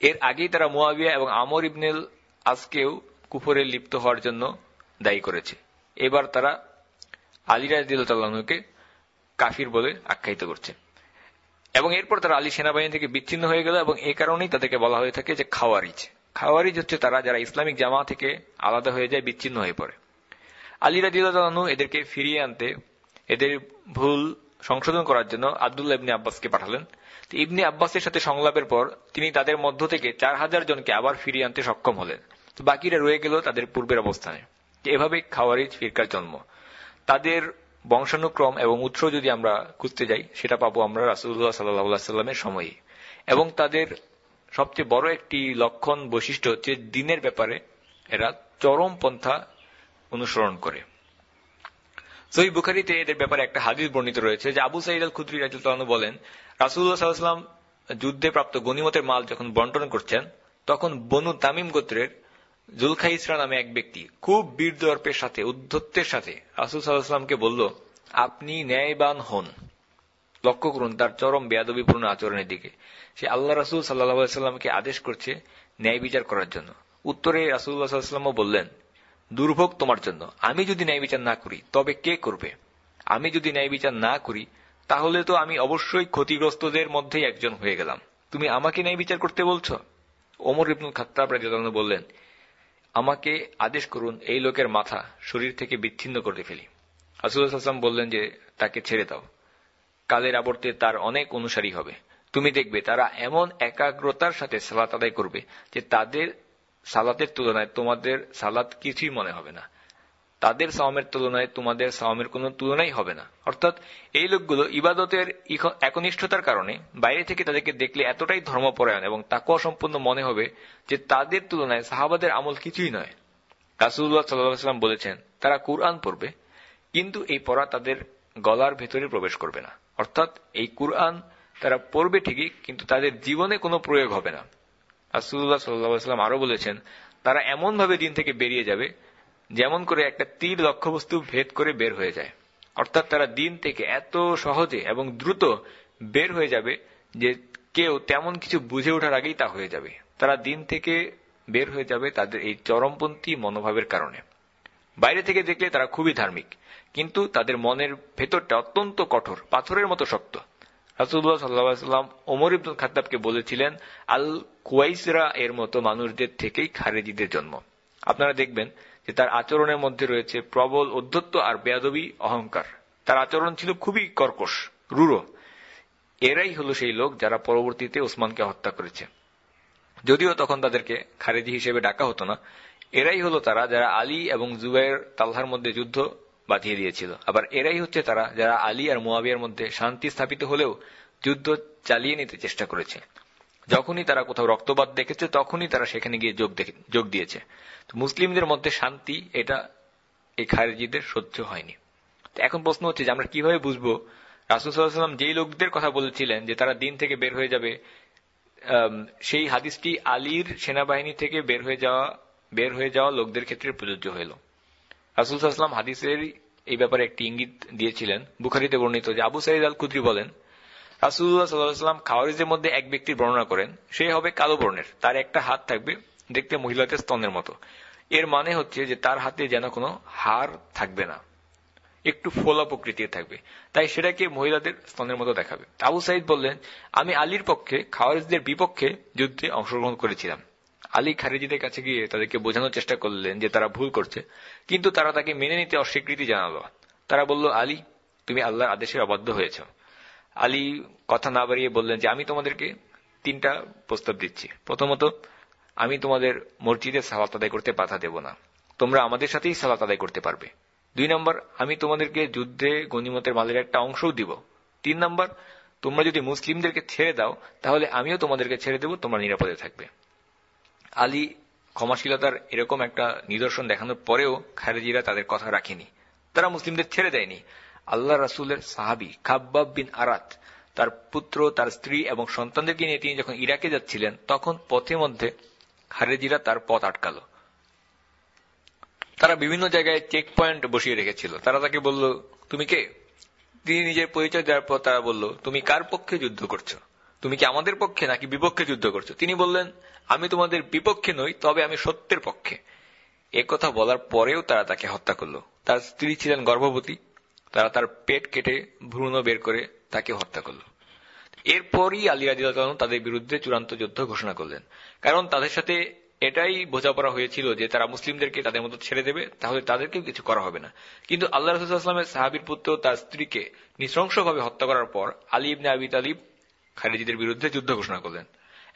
এর আগেই তারা মুয়াবিয়া এবং আমর ইবনেল আজকেও কুফরে লিপ্ত হওয়ার জন্য দায়ী করেছে। এবার তারা আলী রাজিউল্লাহকে কাফির বলে আখ্যায়িত করছে। এবং এরপর তারা আলী সেনাবাহিনী থেকে বিচ্ছিন্ন হয়ে গেল এবং এ কারণেই তাদেরকে বলা হয়ে থাকে যে খাওয়ারিজ। খাওয়ারিজ হচ্ছে তারা যারা ইসলামিক জামা থেকে আলাদা হয়ে যায়, বিচ্ছিন্ন হয়ে পড়ে। আলী রাজিউল্লাহ এদেরকে ফিরিয়ে আনতে এদের ভুল সংশোধন করার জন্য আবদুল্লাহ ইবনে আব্বাসকে পাঠালেন। ইবনে আব্বাসের সাথে সংলাপের পর তিনি তাদের মধ্য থেকে চার হাজার জনকে আবার ফিরিয়ে আনতে সক্ষম হলেন। তো বাকিরা রয়ে গেল তাদের পূর্বের অবস্থানে। এভাবে খাওয়ারিজ ফিরকার জন্ম। তাদের বংশানুক্রম এবং উৎস যদি আমরা খুঁজতে যাই, সেটা পাবো আমরা রাসুল্লাহ সাল্লাহ সাল্লামের সময়ে। এবং তাদের সবচেয়ে বড় একটি লক্ষণ বৈশিষ্ট্য হচ্ছে দিনের ব্যাপারে এরা চরম পন্থা অনুসরণ করে। সহি বুখারিতে এদের ব্যাপারে একটা হাদিস বর্ণিত রয়েছে যে আবু সাইদ আল খুদ্রি রাজু বলেন রাসুল্লাহ সাল্লাহাম যুদ্ধে প্রাপ্ত গণিমতের মাল যখন বন্টন করছেন, তখন বনু তামিম গোত্রের জুলখা ইসরা নামে এক ব্যক্তি খুব বীর দর্পের সাথে, উদ্ধত্তের সাথে রাসুল সাল্লাহামকে বলল, আপনি ন্যায়বান হন। লক্ষ্য করুন, তার চরম বেয়াদবিপূর্ণ আচরণের দিকে। সে আল্লাহ রাসুল সাল্লাহামকে আদেশ করছে ন্যায় বিচার করার জন্য। উত্তরে রাসুল্লাহ সাল্লামও বললেন, দুর্ভোগ তোমার জন্য। আমি যদি ন্যায় বিচার না করি, তবে কে করবে? আমি যদি ন্যায় বিচার না করি, তাহলে তো আমি অবশ্যই ক্ষতিগ্রস্তদের মধ্যেই একজন হয়ে গেলাম। তুমি আমাকে ন্যায় বিচার করতে বলছ? ওমর ইবনুল খাত্তাব রাজন বললেন, আমাকে আদেশ করুন, এই লোকের মাথা শরীর থেকে বিচ্ছিন্ন করতে ফেলি। হাসুল্লাহাম বললেন যে, তাকে ছেড়ে দাও। কালের আবর্তে তার অনেক অনুসারী হবে। তুমি দেখবে তারা এমন একাগ্রতার সাথে সালাত আদায় করবে যে তাদের সালাতের তুলনায় তোমাদের সালাত কিছুই মনে হবে না। তাদের সাওমের তুলনায় তোমাদের সাওমের কোন তুলনাই হবে না। অর্থাৎ এই লোকগুলো ইবাদতের একনিষ্ঠতার কারণে বাইরে থেকে তাদেরকে দেখলে এতটাই ধর্মপরায়ণ এবং তাকুয়া সম্পূর্ণ মনে হবে যে তাদের তুলনায় সাহাবাদের আমল কিছুই নয়। রাসুল্লাহ সাল্লাম বলেছেন, তারা কুরআন পড়বে, কিন্তু এই পড়া তাদের গলার ভেতরে প্রবেশ করবে না। অর্থাৎ এই কুরআন তারা পড়বে ঠিকই, কিন্তু তাদের জীবনে কোনো প্রয়োগ হবে না। রাসুল্লাহ সাল্লাম আরও বলেছেন, তারা এমন ভাবে দিন থেকে বেরিয়ে যাবে, যেমন করে একটা তীর লক্ষ্যবস্তু ভেদ করে বের হয়ে যায়। অর্থাৎ তারা দিন থেকে এত সহজে এবং দ্রুত বের হয়ে যাবে যে কেউ তেমন কিছু বুঝে ওঠার আগেই তা হয়ে যাবে। তারা দিন থেকে বের হয়ে যাবে তাদের এই চরমপন্থী মনোভাবের কারণে। বাইরে থেকে দেখলে তারা খুবই ধার্মিক। কিন্তু তাদের মনের ভেতরটা অত্যন্ত কঠোর, পাথরের মতো শক্ত। রাসুল্লাহ সাল্লাম ওমর ইবুল খাতাবকে বলেছিলেন, আল কুয়াইসরা এর মতো মানুষদের থেকেই খারেজিদের জন্ম। আপনারা দেখবেন যে তার আচরণের মধ্যে রয়েছে প্রবল অধ্যত্ত আর বেয়াদবী, অহংকার। তার আচরণ ছিল খুবই কর্কশ রুড়ো এরাই হলো সেই লোক যারা পরবর্তীতে ওসমানকে হত্যা করেছে। যদিও তখন তাদেরকে খারেজি হিসেবে ডাকা হতো না, এরাই হলো তারা যারা আলী এবং জুবাইর তাল্লার মধ্যে যুদ্ধ বাঁধিয়ে দিয়েছিল। আবার এরাই হচ্ছে তারা যারা আলী আর মোয়াবিয়ার মধ্যে শান্তি স্থাপিত হলেও যুদ্ধ চালিয়ে নিতে চেষ্টা করেছে। যখনই তারা কোথাও রক্তপাত দেখেছে, তখনই তারা সেখানে গিয়ে যোগ যোগ দিয়েছে। মুসলিমদের মধ্যে শান্তি, এটা এই খারেজিদের সহ্য হয়নি। এখন প্রশ্ন হচ্ছে যে আমরা কীভাবে বুঝব? রাসুসাল্লাম যেই লোকদের কথা বলেছিলেন যে তারা দিন থেকে বের হয়ে যাবে সেই হাদিসটি আলীর সেনাবাহিনী থেকে বের হয়ে যাওয়া, বের হয়ে যাওয়া লোকদের ক্ষেত্রে প্রযোজ্য হইল রাসুল হাদিসের এই ব্যাপারে একটি ইঙ্গিত দিয়েছিলেন, বুখারিতে বর্ণিত যে আবু সাইদ আল কুদ্রি বলেন রাসুল্লাহ সাল্লাহাম খাওয়ারিজের মধ্যে এক ব্যক্তির বর্ণনা করেন, সে হবে কালো বর্ণের, তার একটা হাত থাকবে দেখতে মহিলাদের স্তনের মতো। এর মানে হচ্ছে যে তার হাতে যেন কোনো হার থাকবে না, একটু ফোলা প্রকৃতির থাকবে, তাই সেটাকে মহিলাদের স্তনের মতো দেখাবে। আবু সাইদ বললেন, আমি আলীর পক্ষে, খাওয়ারিজদের বিপক্ষে যুদ্ধে অংশগ্রহণ করেছিলাম। আলী খারিজিদের কাছে গিয়ে তাদেরকে বোঝানোর চেষ্টা করলেন যে তারা ভুল করছে। কিন্তু তারা তাকে মেনে নিতে অস্বীকৃতি জানালো। তারা বলল, আলী, তুমি আল্লাহর আদেশের অবাধ্য হয়েছ। আলী কথা না বাড়িয়ে বললেন যে, আমি তোমাদেরকে তিনটা প্রস্তাব দিচ্ছি। প্রথমত, আমি তোমাদের মসজিদে সালাত আদায় করতে বাধা দেব না। তোমরা আমাদের সাথেই সালাত আদায় করতে পারবে। দুই নম্বর, আমি তোমাদেরকে যুদ্ধে গণিমতের মালের একটা অংশও দিব। তিন নম্বর, তোমরা যদি মুসলিমদেরকে ছেড়ে দাও, তাহলে আমিও তোমাদেরকে ছেড়ে দেব, তোমরা নিরাপদে থাকবে। আলী ক্ষমাশীলতার এরকম একটা নিদর্শন দেখানোর পরেও খারেজিরা তাদের কথা রাখেনি। তারা মুসলিমদের ছেড়ে দেয়নি। আল্লাহ রাসুলের সাহাবি খাব্বাব বিন আরাত, তার পুত্র, তার স্ত্রী এবং সন্তানদেরকে নিয়ে তিনি যখন ইরাকে যাচ্ছিলেন, তখন পথে মধ্যে খারেজিরা তার পথ আটকাল। তারা বিভিন্ন জায়গায় চেক পয়েন্ট বসিয়ে রেখেছিল। তারা তাকে বলল, তুমি কে? তিনি নিজের পরিচয় দেওয়ার পর তারা বলল, তুমি কার পক্ষে যুদ্ধ করছ? তুমি কি আমাদের পক্ষে নাকি বিপক্ষে যুদ্ধ করছ? তিনি বললেন, আমি তোমাদের বিপক্ষে নই, তবে আমি সত্যের পক্ষে। কথা বলার পরেও তারা তাকে হত্যা করল। তার স্ত্রী ছিলেন গর্ভবতী। তারা তার পেট কেটে ভ্রূণ বের করে তাকে হত্যা করল। এরপরই আলী রাজিউল্লাহ তাদের বিরুদ্ধে চূড়ান্ত যুদ্ধ ঘোষণা করলেন। কারণ তাদের সাথে এটাই বোঝাপড়া হয়েছিল যে তারা মুসলিমদেরকে তাদের মতো ছেড়ে দেবে, তাহলে তাদেরকেও কিছু করা হবে না। কিন্তু আল্লাহ রসুলামের সাহাবির পুত্র তার স্ত্রীকে নৃশংসভাবে হত্যা করার পর আলী ইবনে আবি তালিব খারিজিদের বিরুদ্ধে যুদ্ধ ঘোষণা করলেন।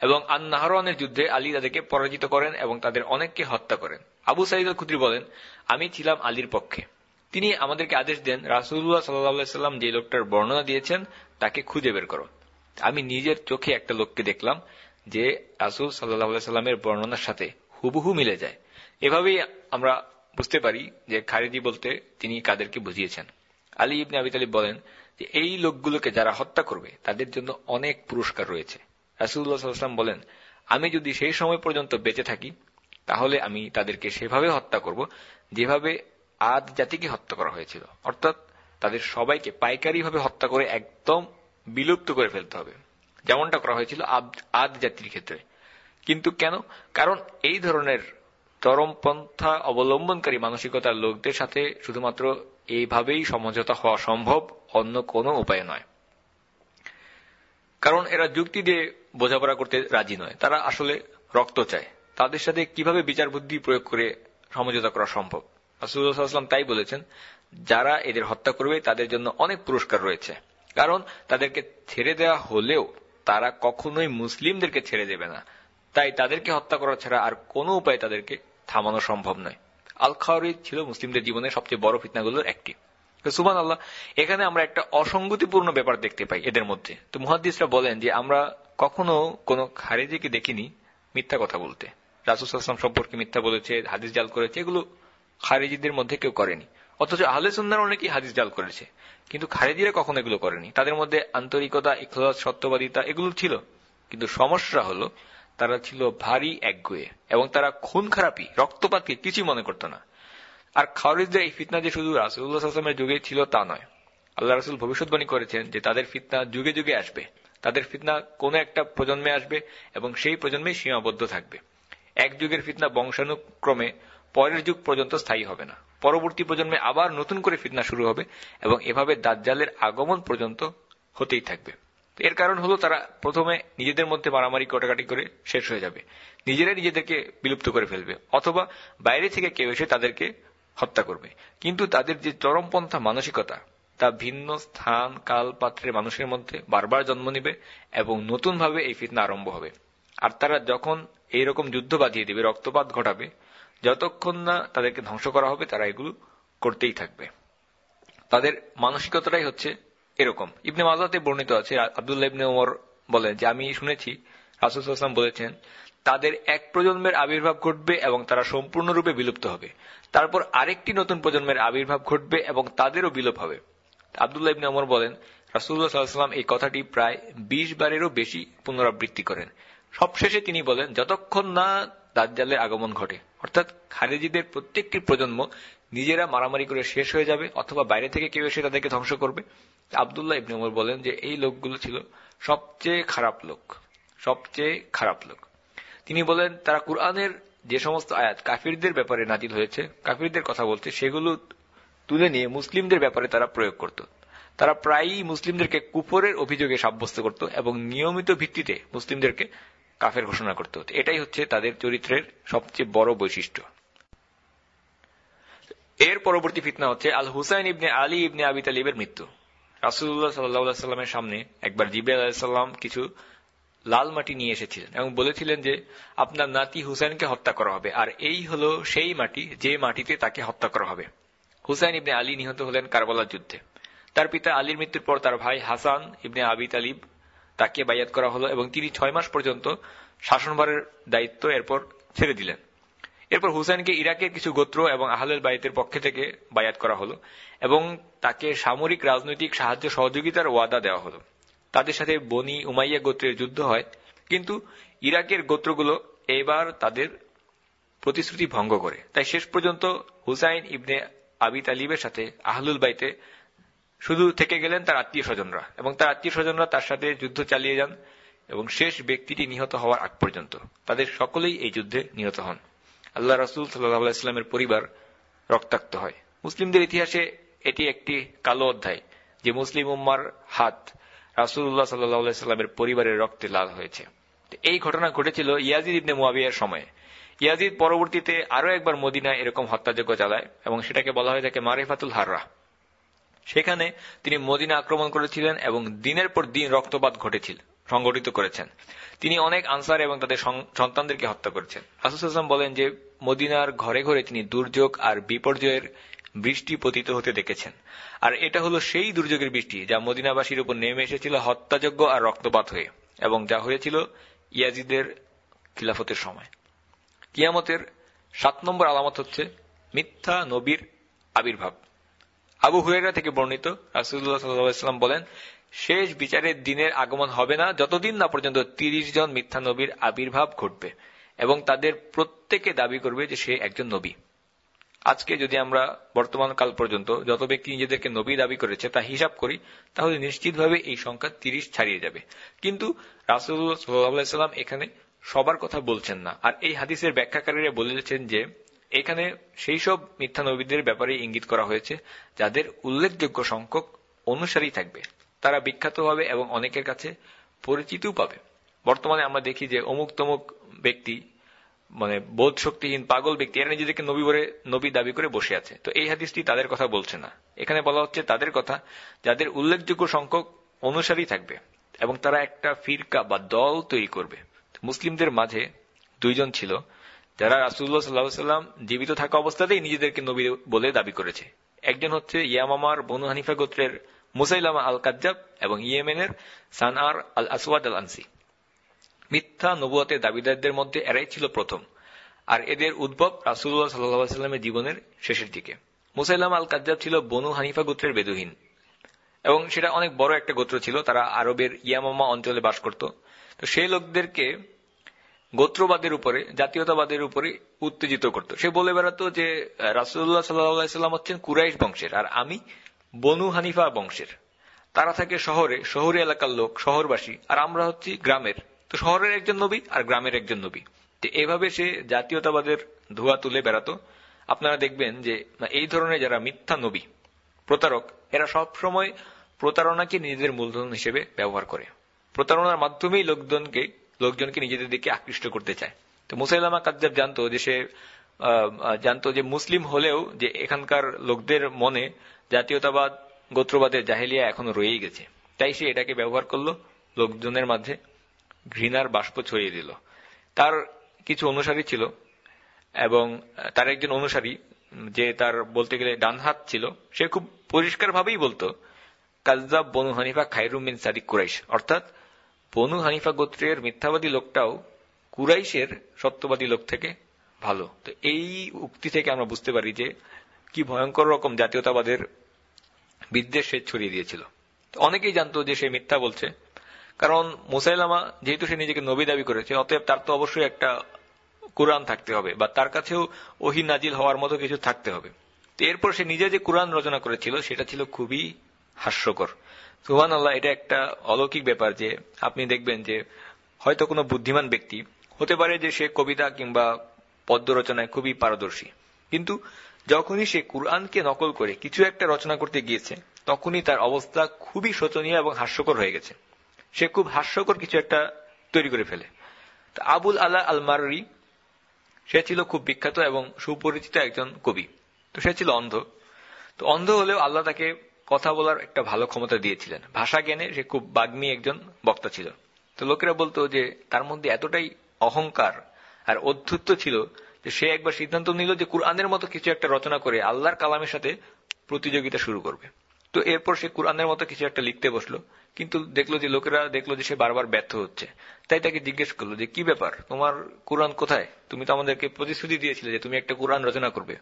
এবং আন নাহরানের যুদ্ধে আলী তাদেরকে পরাজিত করেন এবং তাদের অনেককে হত্যা করেন। আবু সাইদ খুদ্রি বলেন, আমি ছিলাম আলীর পক্ষে। তিনি আমাদেরকে আদেশ দেন রাসুল্লাহ সাল্লাম যে লোকটার বর্ণনা দিয়েছেন, তাকে খুঁজে বের করো। আমি নিজের চোখে একটা লোককে দেখলাম, যে রাসুল সাল্লাহ সাল্লামের বর্ণনার সাথে হুবহু মিলে যায়। এভাবেই আমরা বুঝতে পারি যে খারিজি বলতে তিনি কাদেরকে বুঝিয়েছেন। আলী ইবনে আবি তালিব বলেন যে এই লোকগুলোকে যারা হত্যা করবে, তাদের জন্য অনেক পুরস্কার রয়েছে। রাসুল্লাহ সাল্লাম বলেন, আমি যদি সেই সময় পর্যন্ত বেঁচে থাকি, তাহলে আমি তাদেরকে সেভাবে হত্যা করব যেভাবে আদ জাতিকে হত্যা করা হয়েছিল। অর্থাৎ তাদের সবাইকে পাইকারিভাবে হত্যা করে একদম বিলুপ্ত করে ফেলতে হবে। যেমনটা করা হয়েছিল আদ জাতির ক্ষেত্রে। কিন্তু কেন? কারণ এই ধরনের চরমপন্থা অবলম্বনকারী মানসিকতার লোকদের সাথে শুধুমাত্র এইভাবেই সমঝোতা হওয়া সম্ভব, অন্য কোনো উপায় নয়। কারণ এরা যুক্তি দিয়ে বোঝাপড়া করতে রাজি নয়। তারা আসলে রক্ত চায়। তাদের সাথে কীভাবে বিচার বুদ্ধি প্রয়োগ করে সমঝোতা করা সম্ভব? রাসুল্লাহাম তাই বলেছেন, যারা এদের হত্যা করবে তাদের জন্য অনেক পুরস্কার রয়েছে। কারণ তাদেরকে ছেড়ে দেওয়া হলেও তারা কখনোই মুসলিমদেরকে ছেড়ে দেবে না। তাই তাদেরকে হত্যা করা ছাড়া আর কোনো উপায় তাদেরকে থামানো সম্ভব নয়। আল খাওয়ারি ছিল মুসলিমদের জীবনের সবচেয়ে বড় ফিতনাগুলোর একটি। সুমান আল্লাহ এখানে আমরা একটা অসঙ্গতিপূর্ণ ব্যাপার দেখতে পাই এদের মধ্যে। তো মুহাদ্দিসরা বলেন যে আমরা কখনো কোন খারেজিকে দেখিনি মিথ্যা কথা বলতে। রাসুসাল্লাম সম্পর্কে মিথ্যা বলেছে, হাদিস জাল করেছে, এগুলো খারেজিদের মধ্যে কেউ করেনি। অথচ আহলে সুন্নার অনেকেই হাদিস জাল করেছে। কিন্তু খারেজিরা কখনো এগুলো করেনি। তাদের মধ্যে আন্তরিকতা, ইখলাস, সত্যবাদিতা এগুলো ছিল। কিন্তু সমস্যা হলো তারা ছিল ভারী একগুয়ে এবং তারা খুন খারাপি, রক্তপাতকে কিছুই মনে করত না। আর খাওয়ারিজদের এই ফিতনা যে শুধু রাসুল্লাহামের যুগে ছিল তা নয়। আল্লাহ রাসুল ভবিষ্যৎবাণী করেছেন যে তাদের ফিতনা যুগে যুগে আসবে। তাদের ফিতনা কোন একটা প্রজন্মে আসবে এবং সেই প্রজন্মে সীমাবদ্ধ থাকবে। এক যুগের ফিতনা বংশানুক্রমে পরের যুগ পর্যন্ত স্থায়ী হবে না। পরবর্তী প্রজন্মে আবার নতুন করে ফিতনা শুরু হবে এবং এভাবে দাজ্জালের আগমন পর্যন্ত হতেই থাকবে। এর কারণ হলো তারা প্রথমে নিজেদের মধ্যে মারামারি কটাকাটি করে শেষ হয়ে যাবে। নিজেরাই নিজেদেরকে বিলুপ্ত করে ফেলবে, অথবা বাইরে থেকে কেউ এসে তাদেরকে হত্যা করবে। কিন্তু তাদের যে চরমপন্থা মানসিকতা, তা ভিন্ন স্থান, কাল, পাত্রের মানুষের মধ্যে বারবার জন্ম নিবে এবং নতুনভাবে এই ফিতনা আরম্ভ হবে। আর তারা যখন এইরকম যুদ্ধ বাঁধিয়ে দেবে, রক্তপাত ঘটাবে, যতক্ষণ না তাদেরকে ধ্বংস করা হবে, তারা এগুলো করতেই থাকবে। তাদের মানসিকতাটাই হচ্ছে এরকম। ইবনে মাজাতে বর্ণিত আছে, আবদুল্লাহ ইবনে ওমর বলেন যে, আমি শুনেছি রাসুসাল্লাম বলেছেন, তাদের এক প্রজন্মের আবির্ভাব ঘটবে এবং তারা সম্পূর্ণরূপে বিলুপ্ত হবে। তারপর আরেকটি নতুন প্রজন্মের আবির্ভাব ঘটবে এবং তাদেরও বিলোপ হবে। আবদুল্লাহ ইবনে ওমর বলেন রাসুল্লাহ সাল্লাম এই কথাটি প্রায় বিশ বারেরও বেশি পুনরাবৃত্তি করেন। সবশেষে তিনি বলেন, যতক্ষণ না দাজ্জালের আগমন ঘটে, অর্থাৎ খারেজিদের প্রত্যেকটি প্রজন্ম নিজেরা মারামারি করে শেষ হয়ে যাবে, অথবা বাইরে থেকে কেউ এসে তাদেরকে ধ্বংস করবে আবদুল্লাহ ইবনে ওমর বলেন যে এই লোকগুলো ছিল সবচেয়ে খারাপ লোক, সবচেয়ে খারাপ লোক। তিনি বলেন, তারা কুরআনের যে সমস্ত আয়াত কাফিরদের ব্যাপারে নাজিল হয়েছে, কাফিরদের কথা বলছে, সেগুলো তুলে নিয়ে মুসলিমদের ব্যাপারে তারা প্রয়োগ করত। তারা প্রায়ই মুসলিমদেরকে কুফরের অভিযোগে সাব্যস্ত করত এবং নিয়মিত ভিত্তিতে মুসলিমদেরকে কাফের ঘোষণা করতে এটাই হচ্ছে তাদের চরিত্রের সবচেয়ে বড় বৈশিষ্ট্য। এর পরবর্তী ফিতনা হচ্ছে আল হুসাইন ইবনে আলী ইবনে আবি তালিবের মৃত্যু। রাসুল্লাহ সাল্লাহ সাল্লামের সামনে একবার জিবে আলাহিসাল্লাম কিছু লাল মাটি নিয়ে এসেছিলেন এবং বলেছিলেন যে, আপনার নাতি হুসাইনকে হত্যা করা হবে। আর এই হল সেই মাটি, যে মাটিতে তাকে হত্যা করা হবে। হুসাইন ইবনে আলী নিহত হলেন কারবালার যুদ্ধে। তার পিতা আলীর মৃত্যুর পর তার ভাই হাসান ইবনে আবি তালিব তাকে বায়াত করা হলো এবং তিনি ছয় মাস পর্যন্ত শাসনভারের দায়িত্ব এরপর ছেড়ে দিলেন। এরপর হুসাইনকে ইরাকের কিছু গোত্র এবং আহলের বাইতের পক্ষে থেকে বায়াত করা হলো এবং তাকে সামরিক রাজনৈতিক সাহায্য সহযোগিতার ওয়াদা দেওয়া হলো। তাদের সাথে বনি উমাইয়া গোত্রের যুদ্ধ হয়, কিন্তু ইরাকের গোত্রগুলো এবার তাদের প্রতিশ্রুতি ভঙ্গ করে। তাই শেষ পর্যন্ত হুসাইন ইবনে আবি তালিবের সাথে আহলুল বাইতে শুধু থেকে গেলেন তার আত্মীয় স্বজনরা এবং তার আত্মীয় স্বজনরা তার সাথে যুদ্ধ চালিয়ে যান এবং শেষ ব্যক্তিটি নিহত হওয়ার আগ পর্যন্ত। তাদের সকলেই এই যুদ্ধে নিহত হন। আল্লাহ রাসুল সাল্লাহ ইসলামের পরিবার রক্তাক্ত হয়। মুসলিমদের ইতিহাসে এটি একটি কালো অধ্যায় যে মুসলিম উম্মার হাত রাসুল্লাহ সাল্লাহ সাল্লামের পরিবারের রক্তে লাল হয়েছে। এই ঘটনা ঘটেছিল ইয়াজিদ ইবনে মুয়াবিয়ার সময়ে। ইয়াজিদ পরবর্তীতে আরও একবার মদিনায় এরকম হত্যাযজ্ঞ চালায় এবং সেটাকে বলা হয় থাকে মারিফাতুল হাররা। সেখানে তিনি মদিনা আক্রমণ করেছিলেন এবং দিনের পর দিন রক্তপাত ঘটেছিল। সংগঠিত করেছেন। তিনি অনেক আনসার এবং তাদের সন্তানদেরকে হত্যা করেছেন। আসুসাম বলেন যে, মদিনার ঘরে ঘরে তিনি দুর্যোগ আর বিপর্যয়ের বৃষ্টি পতিত হতে দেখেছেন। আর এটা হলো সেই দুর্যোগের বৃষ্টি যা মদিনাবাসীর উপর নেমে এসেছিল হত্যাযোগ্য আর রক্তপাত হয়ে এবং যা হয়েছিল ইয়াজিদের খিলাফতের সময়। কিয়ামতের সাত নম্বর আলামত হচ্ছে মিথ্যা নবীর আবির্ভাব। আবু হুয়েরা থেকে বর্ণিত রাসুল্লাহ সাল্লাম বলেন, শেষ বিচারের দিনের আগমন হবে না, যতদিন না পর্যন্ত তিরিশ জন মিথ্যা নবীর আবির্ভাব ঘটবে এবং তাদের প্রত্যেকে দাবি করবে যে সে একজন নবী। আজকে যদি আমরা বর্তমান কাল পর্যন্ত যত ব্যক্তি নিজেদেরকে নবী দাবি করেছে তা হিসাব করি, তাহলে নিশ্চিতভাবে এই সংখ্যা তিরিশ ছাড়িয়ে যাবে। কিন্তু রাসুল্লাহ সাল্লাম এখানে সবার কথা বলছেন না। আর এই হাদিসের ব্যাখ্যাকারীরা বলেছেন যে এখানে সেই সব মিথ্যা নবীদের ব্যাপারে ইঙ্গিত করা হয়েছে, যাদের উল্লেখযোগ্য সংখ্যক অনুসারী থাকবে। তারা বিখ্যাত হবে এবং অনেকের কাছে পরিচিতও পাবে। বর্তমানে আমরা দেখি যে অমুক তমুক ব্যক্তি মানে বোধ শক্তিহীন পাগল ব্যক্তি, এরা নিজেদেরকে নবী বলে, নবী দাবি করে বসে আছে। তো এই হাদিসটি তাদের কথা বলছে না। এখানে বলা হচ্ছে তাদের কথা, যাদের উল্লেখযোগ্য সংখ্যক অনুসারী থাকবে এবং তারা একটা ফিরকা বা দল তৈরি করবে। মুসলিমদের মাঝে দুইজন ছিল যারা রাসুল্লাহ সাল্লাহ সাল্লাম জীবিত থাকা অবস্থাতেই নিজেদেরকে নবী বলে দাবি করেছে। একজন হচ্ছে ইয়ামামার বনু হানিফা গোত্রের মুসাইলামা আল কাজ্জাব এবং ইয়েমেনের সানআর আল আসওয়াদ আল আনসি মিথ্যা নবুয়াতের দাবিদারদের মধ্যে এরাই ছিল প্রথম। আর এদের উদ্ভব রাসুল্লাহ সাল্লামের জীবনের শেষের দিকে। মুসাইলাম আল কাজ্জাব ছিল বনু হানিফা গোত্রের বেদুহীন। এবং সেটা অনেক বড় একটা গোত্র ছিল, তারা আরবের ইয়ামামা অঞ্চলে বাস করত। তো সেই লোকদেরকে গোত্রবাদের উপরে, জাতীয়তাবাদের উপরে উত্তেজিত করত। সে বলে বেড়াতো যে রাসুল্লাহ সাল্লাম হচ্ছেন কুরাইশ বংশের, আর আমি বনু হানিফা বংশের। তারা থাকে শহরে শহরে এলাকার লোক, শহরবাসী, আর আমরা হচ্ছি গ্রামের। তো শহরের একজন নবী, আর গ্রামের একজন নবী। তো এভাবে সে জাতীয়তাবাদের ধোয়া তুলে বেড়াতো। আপনারা দেখবেন যে এই ধরনের যারা মিথ্যা নবী, প্রতারক, এরা সব সময় প্রতারণাকে নিজেদের মূলধন হিসেবে ব্যবহার করে। প্রতারণার মাধ্যমেই লোকজনকে লোকজনকে নিজেদের দিকে আকৃষ্ট করতে চায়। তো মুসাইলামা কাদ্দাব জানতো যে সে জানতো যে মুসলিম হলেও যে এখানকার লোকদের মনে জাতীয়তাবাদ, গোত্রবাদের জাহেলিয়া এখনও রয়েই গেছে। তাই সে এটাকে ব্যবহার করল, লোকজনের মাঝে ঘৃণার বাষ্প ছড়িয়ে দিল। তার কিছু অনুসারী ছিল এবং তার একজন অনুসারী, যে তার বলতে গেলে ডান হাত ছিল, সে খুব পরিষ্কারভাবেই বলতো কাজদাব বনু হানিফা খাইরুমিন সাদিক কুরাইশ। অর্থাৎ বনু হানিফা গোত্রের মিথ্যাবাদী লোকটাও কুরাইশের সত্যবাদী লোক থেকে ভালো। তো এই উক্তি থেকে আমরা বুঝতে পারি যে কি ভয়ঙ্কর রকম জাতীয়তাবাদের বিদ্বেষ সে ছড়িয়ে দিয়েছিল। অনেকেই জানতো যে সে মিথ্যা বলছে। কারণ মুসাইলামা যেহেতু সে নিজেকে নবী দাবি করেছে, অতএব তার তো অবশ্যই একটা কোরআন থাকতে হবে বা তার কাছেও ওহি নাজিল হওয়ার মতো কিছু থাকতে হবে। এরপর সে নিজে যে কোরআন রচনা করেছিল, সেটা ছিল খুবই হাস্যকর। সুহান আল্লাহ এটা একটা অলৌকিক ব্যাপার যে আপনি দেখবেন যে হয়তো কোনো বুদ্ধিমান ব্যক্তি, হতে পারে যে সে কবিতা কিংবা পদ্ম রচনায় খুবই পারদর্শী, কিন্তু যখনই সে কুরআনকে নকল করে কিছু একটা রচনা করতে গিয়েছে, তখনই তার অবস্থা খুবই শোচনীয় এবং হাস্যকর হয়ে গেছে। সে খুব হাস্যকর কিছু একটা তৈরি করে ফেলে। আবুল আল্লাহ আল মারি সে ছিল খুব বিখ্যাত এবং সুপরিচিত একজন কবি। তো সে ছিল অন্ধ। তো অন্ধ হলেও আল্লাহ তাকে কথা বলার একটা ভালো ক্ষমতা দিয়েছিলেন। ভাষা জ্ঞানে সে খুব বাগ্মী একজন বক্তা ছিল। তো লোকেরা বলতো যে তার মধ্যে এতটাই অহংকার আর অধ্যুত্ব ছিল যে সে একবার সিদ্ধান্ত নিল যে কুরআনের মতো কিছু একটা রচনা করে আল্লাহর কালামের সাথে প্রতিযোগিতা শুরু করবে। তো এরপর সে কুরআনের মতো কিছু একটা লিখতে বসল, কিন্তু দেখল যে লোকেরা দেখল যে সে বারবার ব্যর্থ হচ্ছে। তাই তাকে জিজ্ঞেস করল যে, কি ব্যাপার? তোমার কোরআন কোথায়? তুমি তো আমাদেরকে প্রতিশ্রুতি দিয়েছিলে যে তুমি একটা কোরআন রচনা করবে।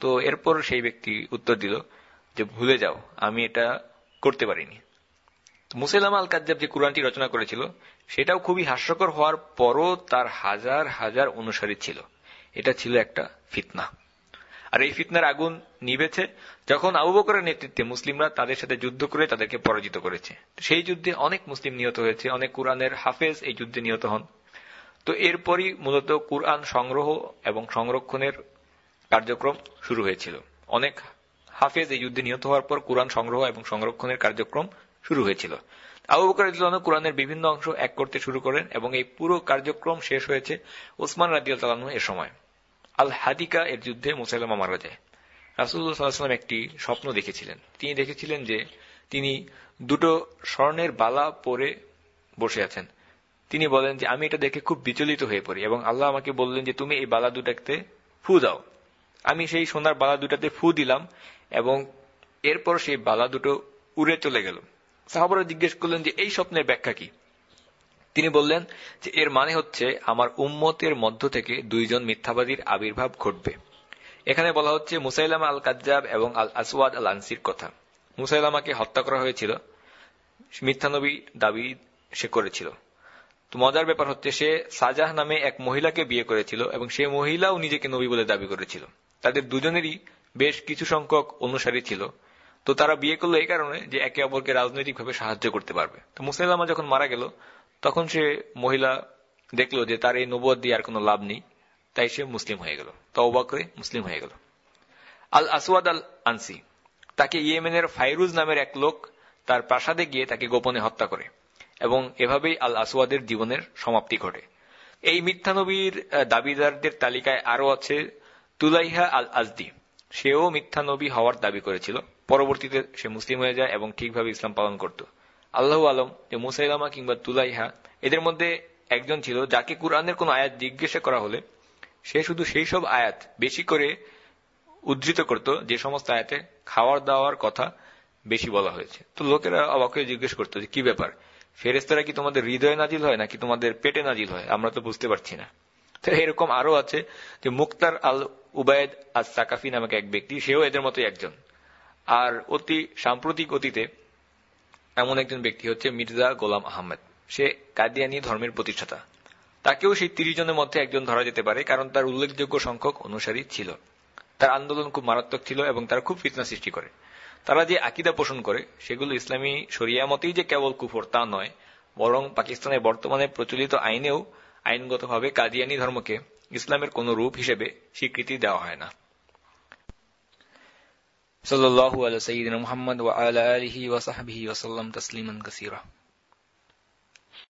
তো এরপর সেই ব্যক্তি উত্তর দিল যে ভুলে যাও, আমি এটা করতে পারিনি। মুসেলাম আল কাজ্জাব যে কোরআনটি রচনা করেছিল, সেটাও খুবই হাস্যকর হওয়ার পরও তার হাজার হাজার অনুসারী ছিল। এটা ছিল একটা ফিতনা। আর এই ফিতনার আগুন নিভেছে যখন আবু বকরের নেতৃত্বে মুসলিমরা তাদের সাথে যুদ্ধ করে তাদেরকে পরাজিত করেছে। সেই যুদ্ধে অনেক মুসলিম নিহত হয়েছে, অনেক কোরআনের হাফেজ এই যুদ্ধে নিহত হন। তো এরপরই মূলত কোরআন সংগ্রহ এবং সংরক্ষণের কার্যক্রম শুরু হয়েছিল। অনেক হাফেজ এই যুদ্ধে নিহত হওয়ার পর কোরআন সংগ্রহ এবং সংরক্ষণের কার্যক্রম শুরু হয়েছিল। আবু বকর রাদিয়াল্লাহু কোরআনের বিভিন্ন অংশ এক করতে শুরু করেন এবং এই পুরো কার্যক্রম শেষ হয়েছে ওসমান রাদিয়াল্লাহু এর সময়। আল হাদিকা এর যুদ্ধে মুসাইলামা মারা যায়। রাসুল্লাহ সাল্লাম একটি স্বপ্ন দেখেছিলেন। তিনি দেখেছিলেন যে তিনি দুটো স্বর্ণের বালা পরে বসে আছেন। তিনি বলেন যে, আমি এটা দেখে খুব বিচলিত হয়ে পড়ি এবং আল্লাহ আমাকে বললেন যে, তুমি এই বালা দুটাতে ফু দাও। আমি সেই সোনার বালা দুটাতে ফু দিলাম এবং এরপর সেই বালা দুটো উড়ে চলে গেল। সাহাবারা জিজ্ঞেস করলেন যে, এই স্বপ্নের ব্যাখ্যা কি? তিনি বললেন যে, এর মানে হচ্ছে আমার উম্মতের মধ্য থেকে দুইজন মিথ্যাবাদীর আবির্ভাব ঘটবে। এখানে বলা হচ্ছে মুসাইলামা আল কাজ্জাব এবং আল আসওয়াদ আল আনসির কথা। মুসাইলামাকে হত্যা করা হয়েছিল। মিথ্যানবী দাবি সে করেছিল। তো মজার ব্যাপার হচ্ছে সে সাজাহ নামে এক মহিলাকে বিয়ে করেছিল এবং সে মহিলাও নিজেকে নবী বলে দাবি করেছিল। তাদের দুজনেরই বেশ কিছু সংখ্যক অনুসারী ছিল। তো তারা বিয়ে করল এই কারণে যে একে অপরকে রাজনৈতিকভাবে সাহায্য করতে পারবে। তো মুসাইলামা যখন মারা গেল, তখন সে মহিলা দেখল যে তার এই নবদ দিয়ে আর কোনো লাভ নেই, তাই সে মুসলিম হয়ে গেল। তওবা করে মুসলিম হয়ে গেল। আল আসওয়াদ আল আনসি তাকে ইয়েমেনের ফাইরুজ নামের এক লোক তার প্রাসাদে গিয়ে তাকে গোপনে হত্যা করে এবং এভাবেই আল আসওয়াদের জীবনের সমাপ্তি ঘটে। এই মিথ্যানবীর দাবিদারদের তালিকায় আরও আছে তুলাইহা আল আজদি। সেও মিথ্যানবী হওয়ার দাবি করেছিল। পরবর্তীতে সে মুসলিম হয়ে যায় এবং ঠিকভাবে ইসলাম পালন করত। আল্লাহ আলম যে মুসাইলামা কিংবা তুলাইহা, এদের মধ্যে একজন ছিল যাকে কুরআনের কোন আয়াত জিজ্ঞাসা করা হলে সে শুধু সেই সব আয়াত বেশি করে উদ্ধৃত করত যে সমস্ত আয়াতে খাওয়ার দাওয়ার কথা বেশি বলা হয়েছে। তো লোকেরা অবাক জিজ্ঞেস করতো যে, কি ব্যাপার? ফেরেস্তারা কি তোমাদের হৃদয়ে নাজিল হয় নাকি তোমাদের পেটে নাজিল হয়? আমরা তো বুঝতে পারছি না। এরকম আরও আছে যে মুক্তার আল উবায়দ আজ সাকাফি নামক এক ব্যক্তি, সেও এদের মতো একজন। আর অতি সাম্প্রতিক অতীতে এমন একজন ব্যক্তি হচ্ছে মির্জা গোলাম আহমেদ। সে কাদিয়ানি ধর্মের প্রতিষ্ঠাতা। তাকেও সেই তিরিশ জনের মধ্যে একজন ধরা যেতে পারে, কারণ তার উল্লেখযোগ্য সংখ্যক অনুসারী ছিল। তার আন্দোলন খুব মারাত্মক ছিল এবং তার খুব ফিতনা সৃষ্টি করে। তারা যে আকিদা পোষণ করে, সেগুলো ইসলামী শরিয়া মতেই যে কেবল কুফর তা নয়, বরং পাকিস্তানের বর্তমানে প্রচলিত আইনেও আইনগতভাবে কাদিয়ানি ধর্মকে ইসলামের কোন রূপ হিসেবে স্বীকৃতি দেওয়া হয় না। সাল্লাল্লাহু আলা সঈদিন মোহাম্মদ ওয়া আলা আলিহি ওয়াসাহাবি ওসাল্লাম তাসলিমান কাসীরা।